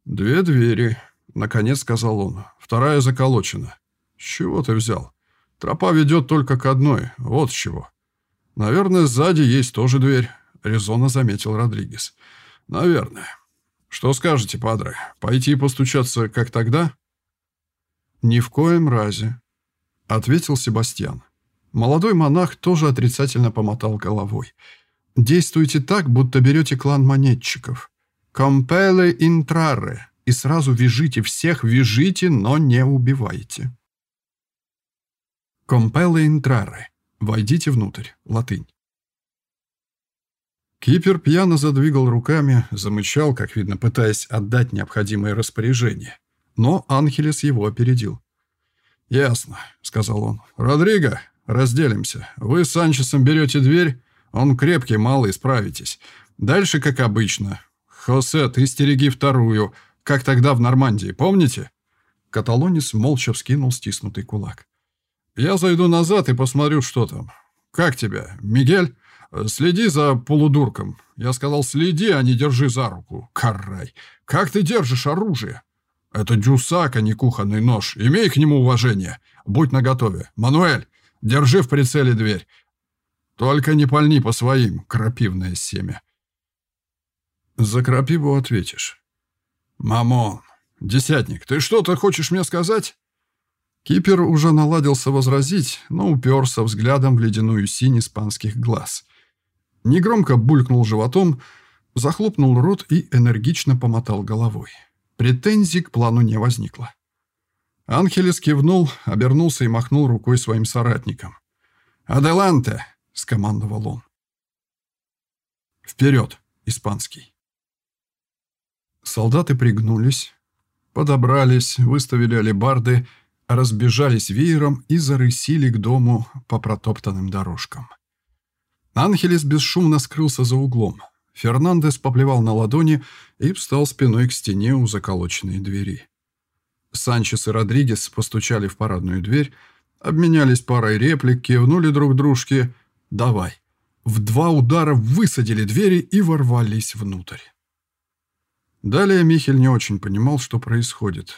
«Две двери», — наконец сказал он. «Вторая заколочена. «С чего ты взял? Тропа ведет только к одной, вот с чего». «Наверное, сзади есть тоже дверь», — резонно заметил Родригес. «Наверное. Что скажете, падре? Пойти постучаться, как тогда?» «Ни в коем разе», — ответил Себастьян. Молодой монах тоже отрицательно помотал головой. «Действуйте так, будто берете клан монетчиков. Компеле интраре, и сразу вяжите всех, вяжите, но не убивайте». «Компелле интраре» — «Войдите внутрь», латынь. Кипер пьяно задвигал руками, замычал, как видно, пытаясь отдать необходимое распоряжение. Но Анхелес его опередил. «Ясно», — сказал он. «Родриго, разделимся. Вы с Санчесом берете дверь. Он крепкий, малый, справитесь. Дальше, как обычно. Хосе, ты стереги вторую, как тогда в Нормандии, помните?» Каталонец молча вскинул стиснутый кулак. Я зайду назад и посмотрю, что там. Как тебя, Мигель? Следи за полудурком. Я сказал, следи, а не держи за руку. Карай. Как ты держишь оружие? Это дюсак, а не кухонный нож. Имей к нему уважение. Будь наготове. Мануэль, держи в прицеле дверь. Только не пальни по своим, крапивное семя. За крапиву ответишь. «Мамон! Десятник, ты что-то хочешь мне сказать?» Кипер уже наладился возразить, но уперся взглядом в ледяную синь испанских глаз. Негромко булькнул животом, захлопнул рот и энергично помотал головой. Претензий к плану не возникло. Анхелес кивнул, обернулся и махнул рукой своим соратникам. «Аделанте!» — скомандовал он. «Вперед!» — испанский. Солдаты пригнулись, подобрались, выставили алебарды, разбежались веером и зарысили к дому по протоптанным дорожкам. Анхелес бесшумно скрылся за углом. Фернандес поплевал на ладони и встал спиной к стене у заколоченной двери. Санчес и Родригес постучали в парадную дверь, обменялись парой реплик, кивнули друг дружке «давай». В два удара высадили двери и ворвались внутрь. Далее Михель не очень понимал, что происходит.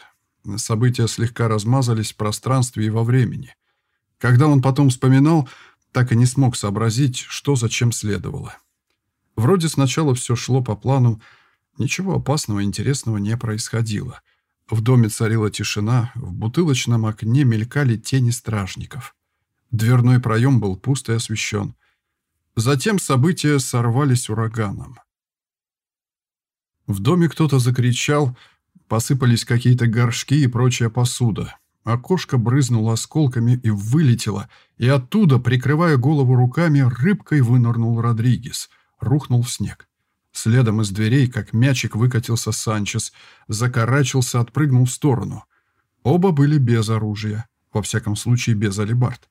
События слегка размазались в пространстве и во времени. Когда он потом вспоминал, так и не смог сообразить, что зачем следовало. Вроде сначала все шло по плану, ничего опасного и интересного не происходило. В доме царила тишина, в бутылочном окне мелькали тени стражников. Дверной проем был пуст и освещен. Затем события сорвались ураганом. В доме кто-то закричал, посыпались какие-то горшки и прочая посуда. Окошко брызнуло осколками и вылетело, и оттуда, прикрывая голову руками, рыбкой вынырнул Родригес, рухнул в снег. Следом из дверей, как мячик, выкатился Санчес, закарачился, отпрыгнул в сторону. Оба были без оружия, во всяком случае без алибард.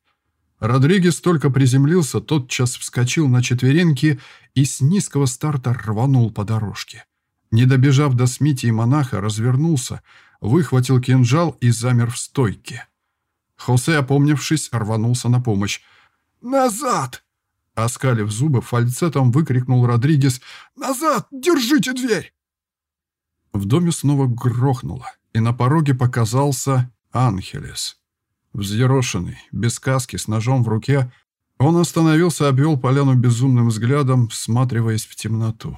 Родригес только приземлился, тотчас вскочил на четвереньки и с низкого старта рванул по дорожке. Не добежав до Смити и монаха, развернулся, выхватил кинжал и замер в стойке. Хосе, опомнившись, рванулся на помощь. «Назад!» Оскалив зубы, фальцетом выкрикнул Родригес «Назад! Держите дверь!» В доме снова грохнуло, и на пороге показался Анхелес. Взъерошенный, без каски, с ножом в руке, он остановился, обвел поляну безумным взглядом, всматриваясь в темноту.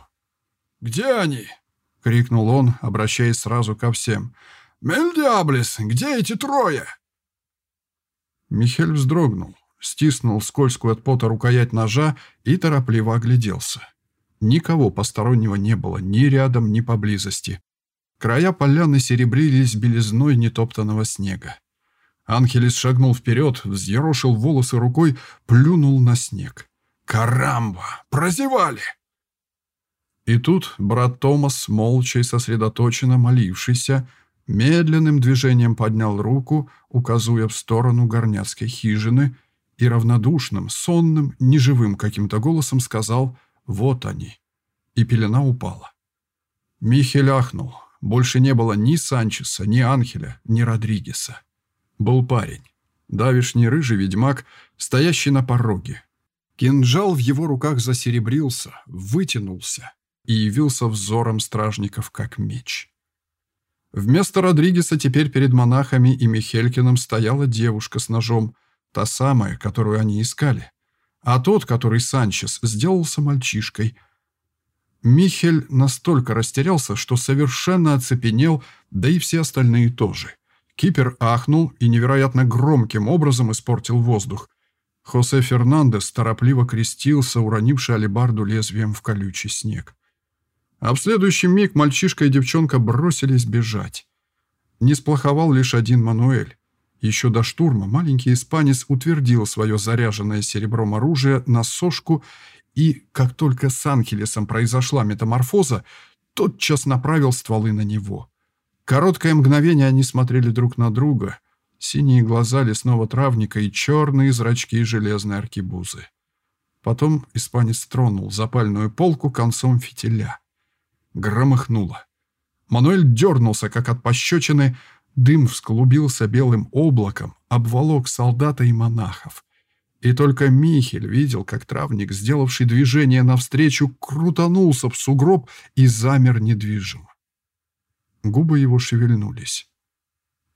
«Где они?» — крикнул он, обращаясь сразу ко всем. «Мельдиаблис, где эти трое?» Михель вздрогнул стиснул скользкую от пота рукоять ножа и торопливо огляделся. Никого постороннего не было ни рядом, ни поблизости. Края поляны серебрились белизной нетоптанного снега. Анхелис шагнул вперед, взъерошил волосы рукой, плюнул на снег. «Карамба! Прозевали!» И тут брат Томас, молча и сосредоточенно молившийся, медленным движением поднял руку, указывая в сторону горняцкой хижины, и равнодушным, сонным, неживым каким-то голосом сказал «Вот они». И пелена упала. Михель ахнул. Больше не было ни Санчеса, ни Анхеля, ни Родригеса. Был парень. Давишний рыжий ведьмак, стоящий на пороге. Кинжал в его руках засеребрился, вытянулся и явился взором стражников как меч. Вместо Родригеса теперь перед монахами и Михелькиным стояла девушка с ножом – Та самая, которую они искали. А тот, который Санчес, сделался мальчишкой. Михель настолько растерялся, что совершенно оцепенел, да и все остальные тоже. Кипер ахнул и невероятно громким образом испортил воздух. Хосе Фернандес торопливо крестился, уронивший алебарду лезвием в колючий снег. А в следующий миг мальчишка и девчонка бросились бежать. Не сплоховал лишь один Мануэль. Еще до штурма маленький испанец утвердил свое заряженное серебром оружие на сошку и, как только с Анхелесом произошла метаморфоза, тотчас направил стволы на него. Короткое мгновение они смотрели друг на друга, синие глаза лесного травника и черные зрачки железной аркибузы. Потом испанец тронул запальную полку концом фитиля. Громыхнуло. Мануэль дернулся, как от пощечины, Дым всклубился белым облаком, обволок солдата и монахов. И только Михель видел, как травник, сделавший движение навстречу, крутанулся в сугроб и замер недвижимо. Губы его шевельнулись.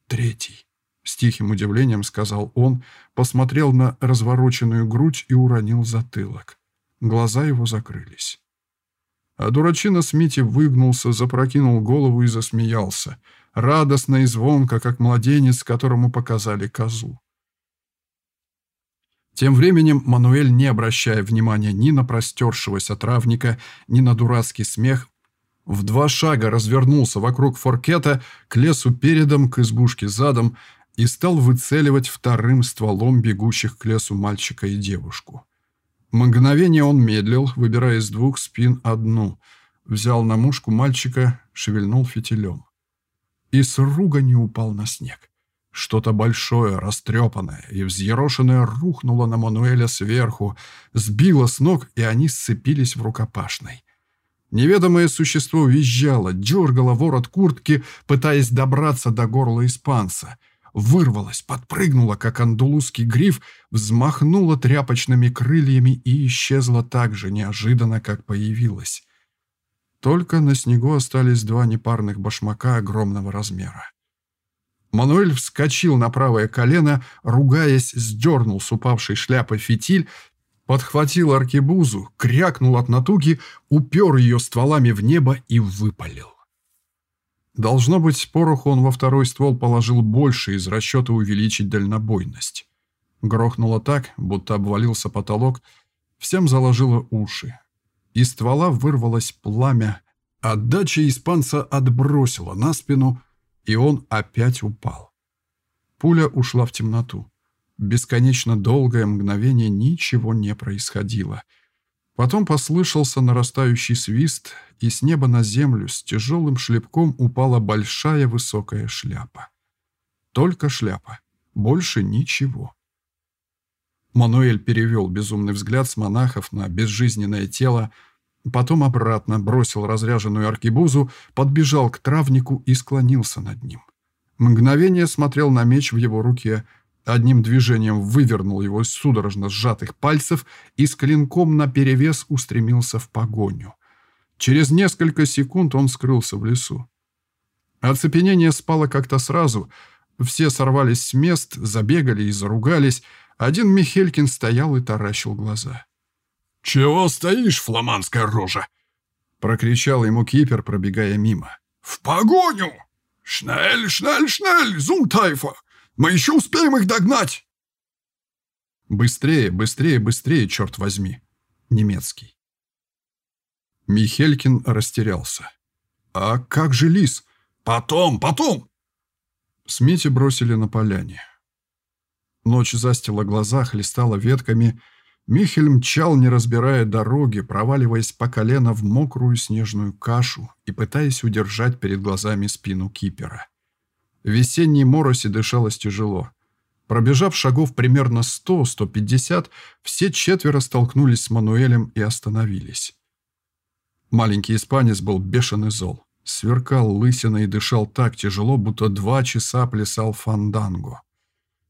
«Третий», — с тихим удивлением сказал он, посмотрел на развороченную грудь и уронил затылок. Глаза его закрылись. А дурачина Смити выгнулся, запрокинул голову и засмеялся. Радостно и звонко, как младенец, которому показали козу. Тем временем Мануэль, не обращая внимания ни на простершегося травника, ни на дурацкий смех, в два шага развернулся вокруг форкета к лесу передом, к избушке задом и стал выцеливать вторым стволом бегущих к лесу мальчика и девушку. Мгновение он медлил, выбирая из двух спин одну, взял на мушку мальчика, шевельнул фитилем. И с руганью упал на снег. Что-то большое, растрепанное и взъерошенное рухнуло на Мануэля сверху, сбило с ног, и они сцепились в рукопашной. Неведомое существо визжало, дергало ворот куртки, пытаясь добраться до горла испанца. Вырвалось, подпрыгнуло, как андулузский гриф, взмахнуло тряпочными крыльями и исчезло так же неожиданно, как появилось. Только на снегу остались два непарных башмака огромного размера. Мануэль вскочил на правое колено, ругаясь, сдернул с упавшей шляпы фитиль, подхватил аркебузу, крякнул от натуги, упер ее стволами в небо и выпалил. Должно быть, пороху он во второй ствол положил больше из расчета увеличить дальнобойность. Грохнуло так, будто обвалился потолок, всем заложило уши. Из ствола вырвалось пламя, отдача испанца отбросила на спину — и он опять упал. Пуля ушла в темноту. Бесконечно долгое мгновение ничего не происходило. Потом послышался нарастающий свист, и с неба на землю с тяжелым шлепком упала большая высокая шляпа. Только шляпа, больше ничего. Мануэль перевел безумный взгляд с монахов на безжизненное тело, Потом обратно бросил разряженную аркебузу, подбежал к травнику и склонился над ним. Мгновение смотрел на меч в его руке, одним движением вывернул его из судорожно сжатых пальцев и с клинком наперевес устремился в погоню. Через несколько секунд он скрылся в лесу. Оцепенение спало как-то сразу. Все сорвались с мест, забегали и заругались. Один Михелькин стоял и таращил глаза. «Чего стоишь, фламандская рожа?» Прокричал ему кипер, пробегая мимо. «В погоню! Шнель, шнель, шнель, зумтайфа! Мы еще успеем их догнать!» «Быстрее, быстрее, быстрее, черт возьми!» Немецкий. Михелькин растерялся. «А как же лис?» «Потом, потом!» Смити бросили на поляне. Ночь застила глаза, хлестала ветками, Михель мчал, не разбирая дороги, проваливаясь по колено в мокрую снежную кашу и пытаясь удержать перед глазами спину кипера. Весенней моросе дышалось тяжело. Пробежав шагов примерно 100-150, все четверо столкнулись с Мануэлем и остановились. Маленький испанец был бешеный зол. Сверкал лысина и дышал так тяжело, будто два часа плясал фанданго.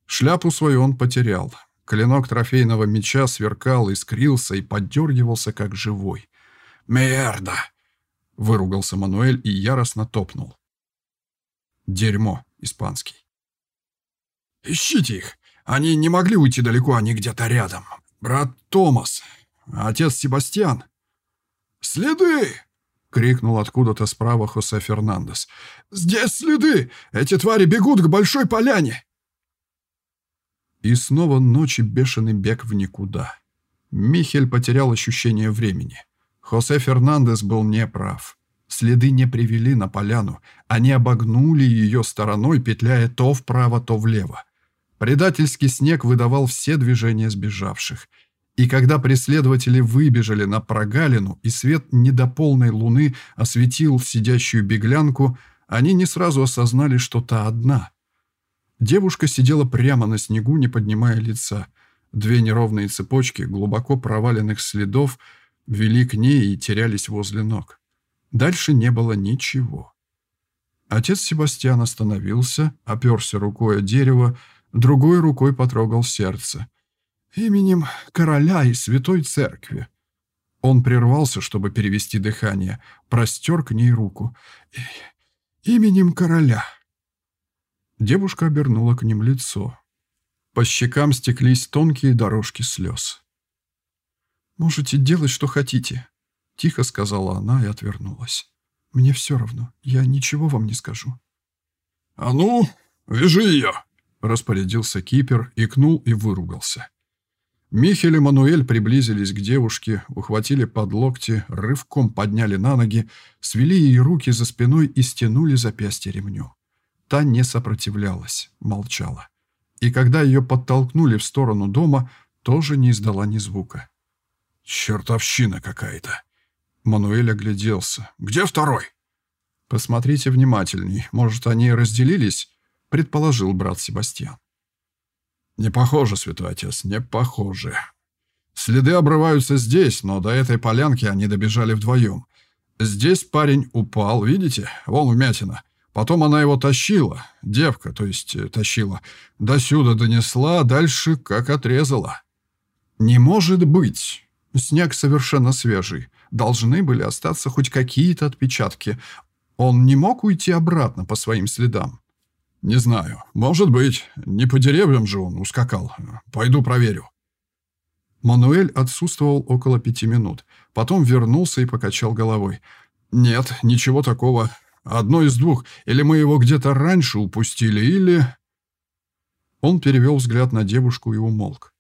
Шляпу свою он потерял. Клинок трофейного меча сверкал, искрился и поддергивался, как живой. «Мерда!» — выругался Мануэль и яростно топнул. «Дерьмо!» — испанский. «Ищите их! Они не могли уйти далеко, они где-то рядом. Брат Томас, отец Себастьян. Следы!» — крикнул откуда-то справа Хосе Фернандес. «Здесь следы! Эти твари бегут к большой поляне!» И снова ночи бешеный бег в никуда. Михель потерял ощущение времени. Хосе Фернандес был неправ. Следы не привели на поляну. Они обогнули ее стороной, петляя то вправо, то влево. Предательский снег выдавал все движения сбежавших. И когда преследователи выбежали на прогалину, и свет недополной луны осветил сидящую беглянку, они не сразу осознали, что та одна. Девушка сидела прямо на снегу, не поднимая лица. Две неровные цепочки глубоко проваленных следов вели к ней и терялись возле ног. Дальше не было ничего. Отец Себастьян остановился, оперся рукой о дерево, другой рукой потрогал сердце. «Именем короля и святой церкви». Он прервался, чтобы перевести дыхание, простер к ней руку. «Именем короля». Девушка обернула к ним лицо. По щекам стеклись тонкие дорожки слез. «Можете делать, что хотите», —— тихо сказала она и отвернулась. «Мне все равно. Я ничего вам не скажу». «А ну, вяжи ее!» — распорядился кипер, икнул и выругался. Михель и Мануэль приблизились к девушке, ухватили под локти, рывком подняли на ноги, свели ей руки за спиной и стянули запястье ремнем. Та не сопротивлялась, молчала. И когда ее подтолкнули в сторону дома, тоже не издала ни звука. «Чертовщина какая-то!» Мануэль огляделся. «Где второй?» «Посмотрите внимательней. Может, они разделились?» предположил брат Себастьян. «Не похоже, святой отец, не похоже. Следы обрываются здесь, но до этой полянки они добежали вдвоем. Здесь парень упал, видите? Вон вмятина. Потом она его тащила, девка, то есть э, тащила, до сюда донесла, дальше как отрезала». «Не может быть! Снег совершенно свежий. Должны были остаться хоть какие-то отпечатки. Он не мог уйти обратно по своим следам?» «Не знаю. Может быть. Не по деревьям же он ускакал. Пойду проверю». Мануэль отсутствовал около пяти минут. Потом вернулся и покачал головой. «Нет, ничего такого. Одно из двух. Или мы его где-то раньше упустили, или...» Он перевел взгляд на девушку и умолк.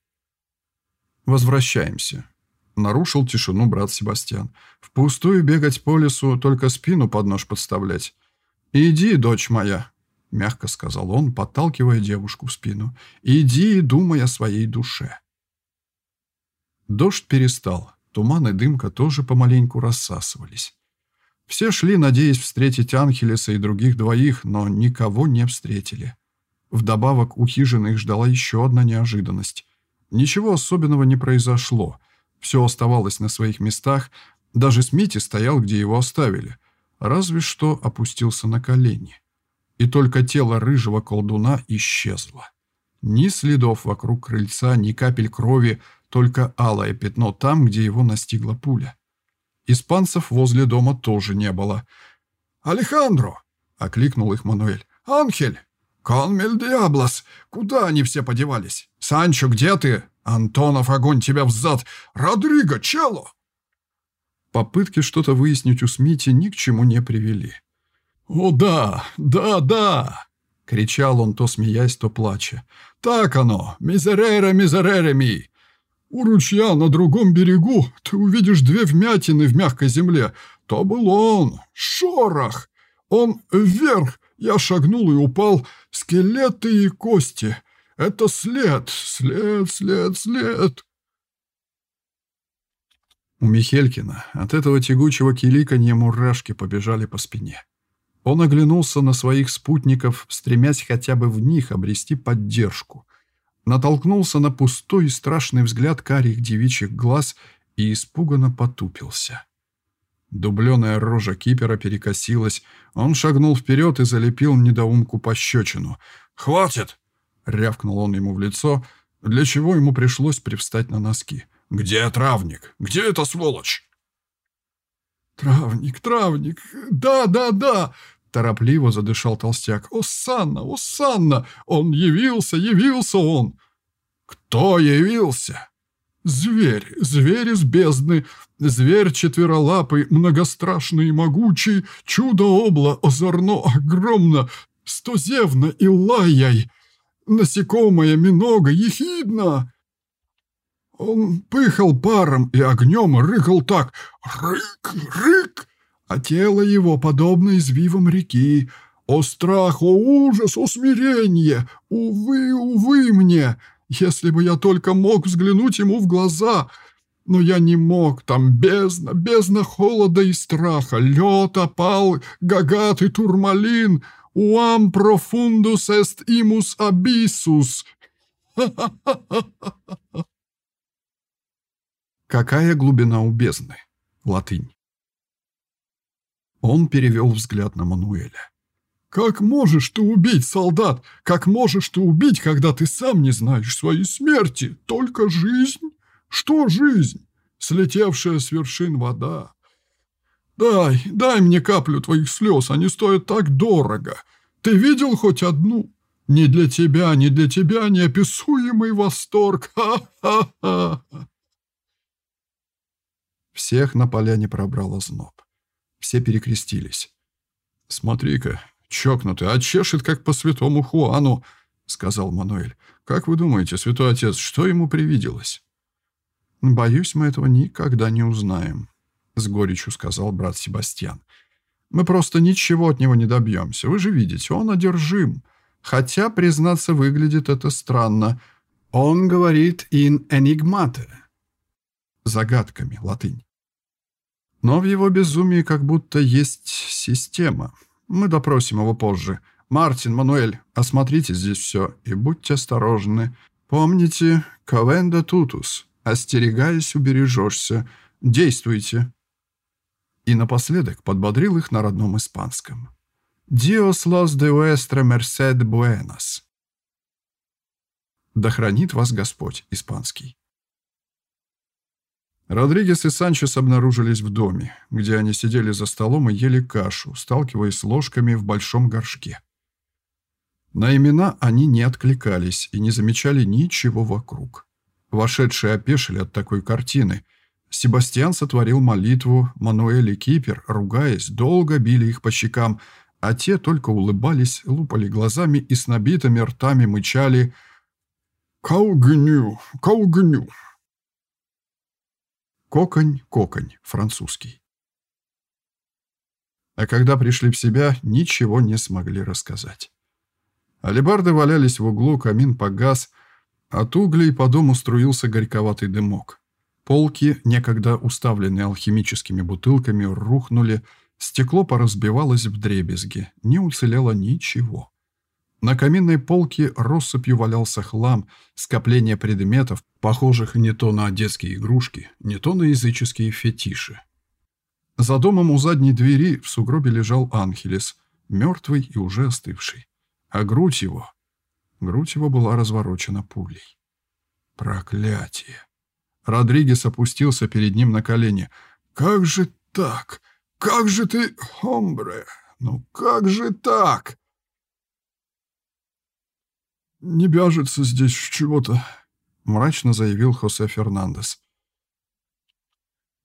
«Возвращаемся», — нарушил тишину брат Себастьян. «Впустую бегать по лесу, только спину под нож подставлять. Иди, дочь моя, мягко сказал он, подталкивая девушку в спину. «Иди и думай о своей душе». Дождь перестал, туман и дымка тоже помаленьку рассасывались. Все шли, надеясь встретить Анхелеса и других двоих, но никого не встретили. Вдобавок у хижины их ждала еще одна неожиданность. Ничего особенного не произошло. Все оставалось на своих местах, даже Смити стоял, где его оставили, разве что опустился на колени и только тело рыжего колдуна исчезло. Ни следов вокруг крыльца, ни капель крови, только алое пятно там, где его настигла пуля. Испанцев возле дома тоже не было. «Алехандро!» — окликнул их Мануэль. «Анхель! Конмель Диаблос! Куда они все подевались? Санчо, где ты? Антонов, огонь тебя взад! Родриго, чело!» Попытки что-то выяснить у Смити ни к чему не привели. «О да, да, да!» — кричал он, то смеясь, то плача. «Так оно! Мизерера, мизерера ми! У ручья на другом берегу ты увидишь две вмятины в мягкой земле. То был он! Шорох! Он вверх! Я шагнул и упал. Скелеты и кости. Это след, след, след, след!» У Михелькина от этого тягучего киликанья мурашки побежали по спине. Он оглянулся на своих спутников, стремясь хотя бы в них обрести поддержку. Натолкнулся на пустой и страшный взгляд карих девичьих глаз и испуганно потупился. Дубленая рожа кипера перекосилась. Он шагнул вперед и залепил недоумку пощечину. «Хватит!» — рявкнул он ему в лицо, для чего ему пришлось привстать на носки. «Где травник? Где эта сволочь?» «Травник, травник! Да, да, да!» Торопливо задышал толстяк. «О, Санна, о, Санна! Он явился, явился он!» «Кто явился?» «Зверь, зверь из бездны, зверь четверолапый, многострашный и могучий, чудо-обла, озорно, огромно, стозевно и лаяй, насекомое много, ехидно!» Он пыхал паром и огнем рыкал так «Рык! Рык!» а тело его подобно извивам реки. О страх, о ужас, о смирение! Увы, увы мне! Если бы я только мог взглянуть ему в глаза! Но я не мог, там бездна, бездна холода и страха, лед, опал, гагат и турмалин, уам профундус эст имус абиссус. Какая глубина у бездны? Латынь. Он перевел взгляд на Мануэля. «Как можешь ты убить, солдат? Как можешь ты убить, когда ты сам не знаешь своей смерти? Только жизнь? Что жизнь? Слетевшая с вершин вода. Дай, дай мне каплю твоих слез, они стоят так дорого. Ты видел хоть одну? Не для тебя, не для тебя неописуемый восторг. Ха-ха-ха!» Всех на поляне пробрало зноб. Все перекрестились. «Смотри-ка, чокнутый, а чешет, как по святому Хуану», — сказал Мануэль. «Как вы думаете, святой отец, что ему привиделось?» «Боюсь, мы этого никогда не узнаем», — с горечью сказал брат Себастьян. «Мы просто ничего от него не добьемся. Вы же видите, он одержим. Хотя, признаться, выглядит это странно. Он говорит «in enigmate» — загадками, латынь. Но в его безумии как будто есть система. Мы допросим его позже. Мартин, Мануэль, осмотрите здесь все и будьте осторожны. Помните, «ковенда тутус» — «остерегаясь, убережешься». Действуйте. И напоследок подбодрил их на родном испанском. «Dios los de vuestra merced buenas». «Да хранит вас Господь» испанский. Родригес и Санчес обнаружились в доме, где они сидели за столом и ели кашу, сталкиваясь ложками в большом горшке. На имена они не откликались и не замечали ничего вокруг. Вошедшие опешили от такой картины. Себастьян сотворил молитву, Мануэль и Кипер, ругаясь, долго били их по щекам, а те только улыбались, лупали глазами и с набитыми ртами мычали «Каугню! Каугню!» Коконь, коконь, французский. А когда пришли в себя, ничего не смогли рассказать. Алибарды валялись в углу, камин погас, от углей по дому струился горьковатый дымок. Полки, некогда уставленные алхимическими бутылками, рухнули, стекло поразбивалось в дребезги, не уцелело ничего. На каминной полке россыпью валялся хлам, скопление предметов, похожих не то на детские игрушки, не то на языческие фетиши. За домом у задней двери в сугробе лежал Анхелес, мертвый и уже остывший. А грудь его... Грудь его была разворочена пулей. Проклятие! Родригес опустился перед ним на колени. «Как же так? Как же ты, хомбре? Ну как же так?» «Не бяжется здесь чего-то», — мрачно заявил Хосе Фернандес.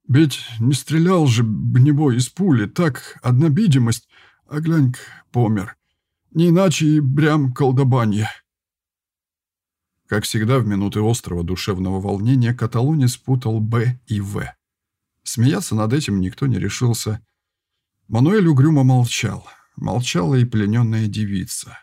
«Ведь не стрелял же бнебой из пули, так, одна видимость, а глянь помер. Не иначе и брям колдобанье». Как всегда, в минуты острого душевного волнения каталонец путал «Б» и «В». Смеяться над этим никто не решился. Мануэль угрюмо молчал. Молчала и плененная девица.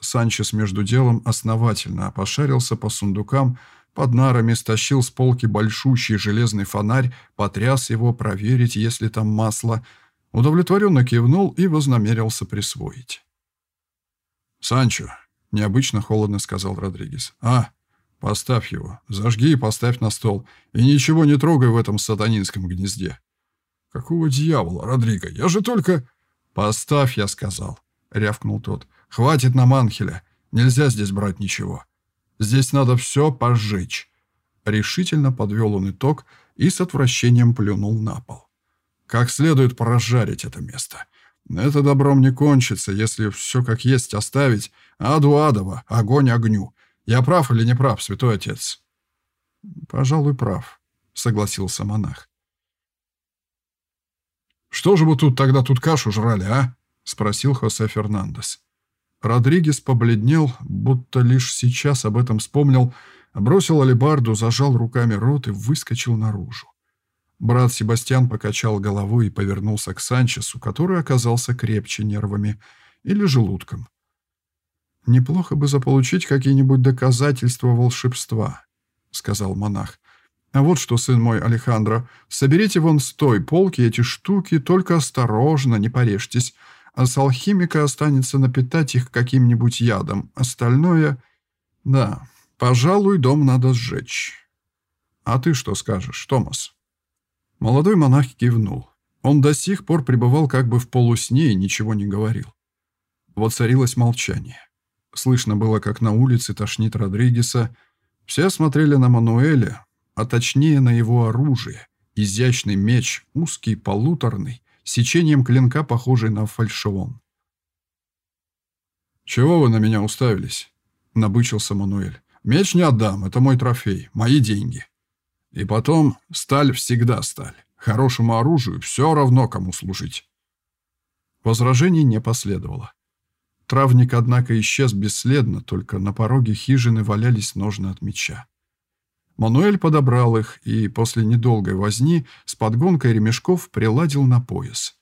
Санчес между делом основательно опошарился по сундукам, под нарами стащил с полки большущий железный фонарь, потряс его, проверить, есть ли там масло, удовлетворенно кивнул и вознамерился присвоить. «Санчо», — необычно холодно сказал Родригес, — «а, поставь его, зажги и поставь на стол, и ничего не трогай в этом сатанинском гнезде». «Какого дьявола, Родриго? Я же только...» «Поставь, я сказал», — рявкнул тот. Хватит нам Анхеля. Нельзя здесь брать ничего. Здесь надо все пожечь. Решительно подвел он итог и с отвращением плюнул на пол. Как следует прожарить это место. Это добром не кончится, если все как есть оставить. Аду адово, огонь огню. Я прав или не прав, святой отец? Пожалуй, прав, согласился монах. «Что же вы тут тогда тут кашу жрали, а?» — спросил Хосе Фернандес. Родригес побледнел, будто лишь сейчас об этом вспомнил, бросил алебарду, зажал руками рот и выскочил наружу. Брат Себастьян покачал головой и повернулся к Санчесу, который оказался крепче нервами или желудком. «Неплохо бы заполучить какие-нибудь доказательства волшебства», — сказал монах. «А вот что, сын мой Алехандро, соберите вон с той полки эти штуки, только осторожно, не порежьтесь а с алхимика останется напитать их каким-нибудь ядом. Остальное... Да, пожалуй, дом надо сжечь. А ты что скажешь, Томас? Молодой монах кивнул. Он до сих пор пребывал как бы в полусне и ничего не говорил. Воцарилось молчание. Слышно было, как на улице тошнит Родригеса. Все смотрели на Мануэля, а точнее на его оружие. Изящный меч, узкий, полуторный, сечением клинка, похожий на фальшион. «Чего вы на меня уставились?» — набычился Мануэль. «Меч не отдам, это мой трофей, мои деньги. И потом, сталь всегда сталь. Хорошему оружию все равно, кому служить. Возражений не последовало. Травник, однако, исчез бесследно, только на пороге хижины валялись ножны от меча. Мануэль подобрал их и после недолгой возни с подгонкой ремешков приладил на пояс.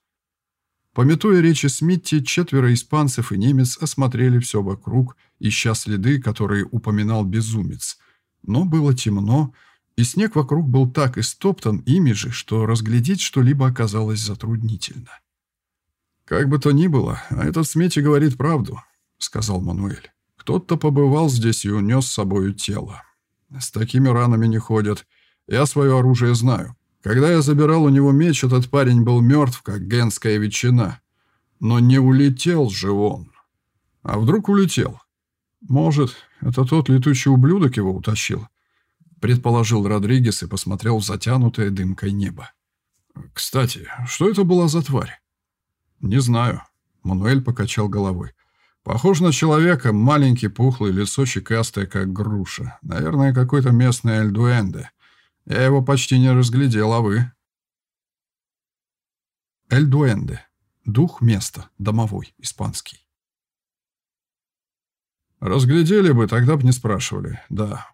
Пометуя речи Смитти, четверо испанцев и немец осмотрели все вокруг, ища следы, которые упоминал безумец. Но было темно, и снег вокруг был так истоптан ими же, что разглядеть что-либо оказалось затруднительно. «Как бы то ни было, а этот Смитти говорит правду», — сказал Мануэль. «Кто-то побывал здесь и унес с собою тело. С такими ранами не ходят. Я свое оружие знаю. Когда я забирал у него меч, этот парень был мертв, как генская ветчина. Но не улетел же он. А вдруг улетел? Может, это тот летучий ублюдок его утащил? Предположил Родригес и посмотрел в затянутое дымкой небо. Кстати, что это была за тварь? Не знаю. Мануэль покачал головой. Похож на человека, маленький, пухлый, лицо щекастое, как груша. Наверное, какой-то местный эльдуэнде. Я его почти не разглядел, а вы? Эльдуэнде. Дух места. Домовой. Испанский. Разглядели бы, тогда бы не спрашивали. Да.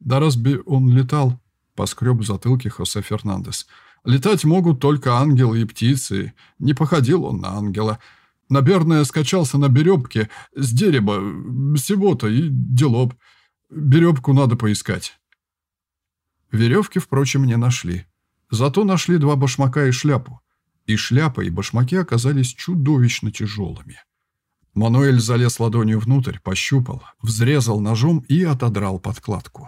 Да разве он летал? Поскреб в затылке Хосе Фернандес. Летать могут только ангелы и птицы. Не походил он на ангела. Наверное, скачался на беребке с дерева всего-то и делоб. Беребку надо поискать. Веревки, впрочем, не нашли. Зато нашли два башмака и шляпу. И шляпа, и башмаки оказались чудовищно тяжелыми. Мануэль залез ладонью внутрь, пощупал, взрезал ножом и отодрал подкладку.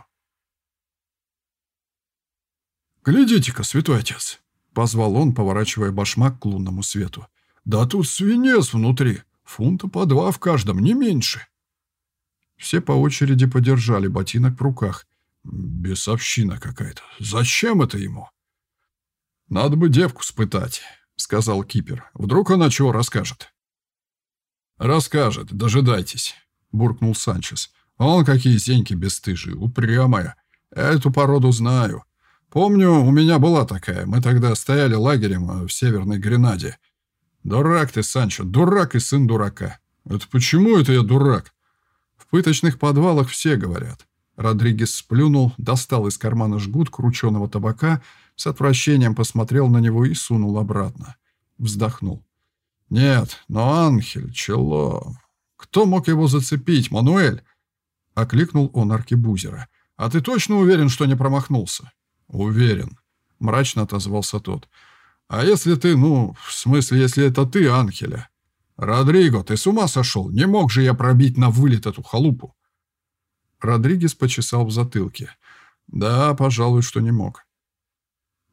«Глядите-ка, святой отец!» — позвал он, поворачивая башмак к лунному свету. Да тут свинец внутри. Фунта по два в каждом, не меньше. Все по очереди подержали ботинок в руках. Бесовщина какая-то. Зачем это ему? Надо бы девку спытать, сказал Кипер. Вдруг она чего расскажет. Расскажет, дожидайтесь, буркнул Санчес. Он какие зеньки бесстыжие, упрямая. Эту породу знаю. Помню, у меня была такая. Мы тогда стояли лагерем в Северной Гренаде. «Дурак ты, Санчо, дурак и сын дурака». «Это почему это я дурак?» «В пыточных подвалах все говорят». Родригес сплюнул, достал из кармана жгут крученого табака, с отвращением посмотрел на него и сунул обратно. Вздохнул. «Нет, но Анхель, чело... Кто мог его зацепить, Мануэль?» Окликнул он аркебузера. «А ты точно уверен, что не промахнулся?» «Уверен», — мрачно отозвался тот. А если ты, ну, в смысле, если это ты, Анхеля? Родриго, ты с ума сошел? Не мог же я пробить на вылет эту халупу? Родригес почесал в затылке. Да, пожалуй, что не мог.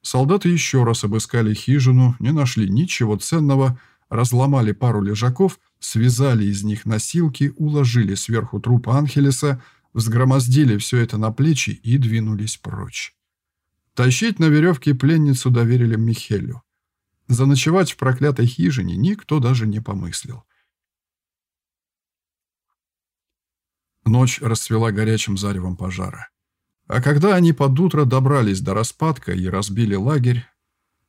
Солдаты еще раз обыскали хижину, не нашли ничего ценного, разломали пару лежаков, связали из них носилки, уложили сверху труп Анхелеса, взгромоздили все это на плечи и двинулись прочь. Тащить на веревке пленницу доверили Михелю. Заночевать в проклятой хижине никто даже не помыслил. Ночь расцвела горячим заревом пожара. А когда они под утро добрались до распадка и разбили лагерь,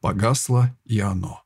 погасло и оно.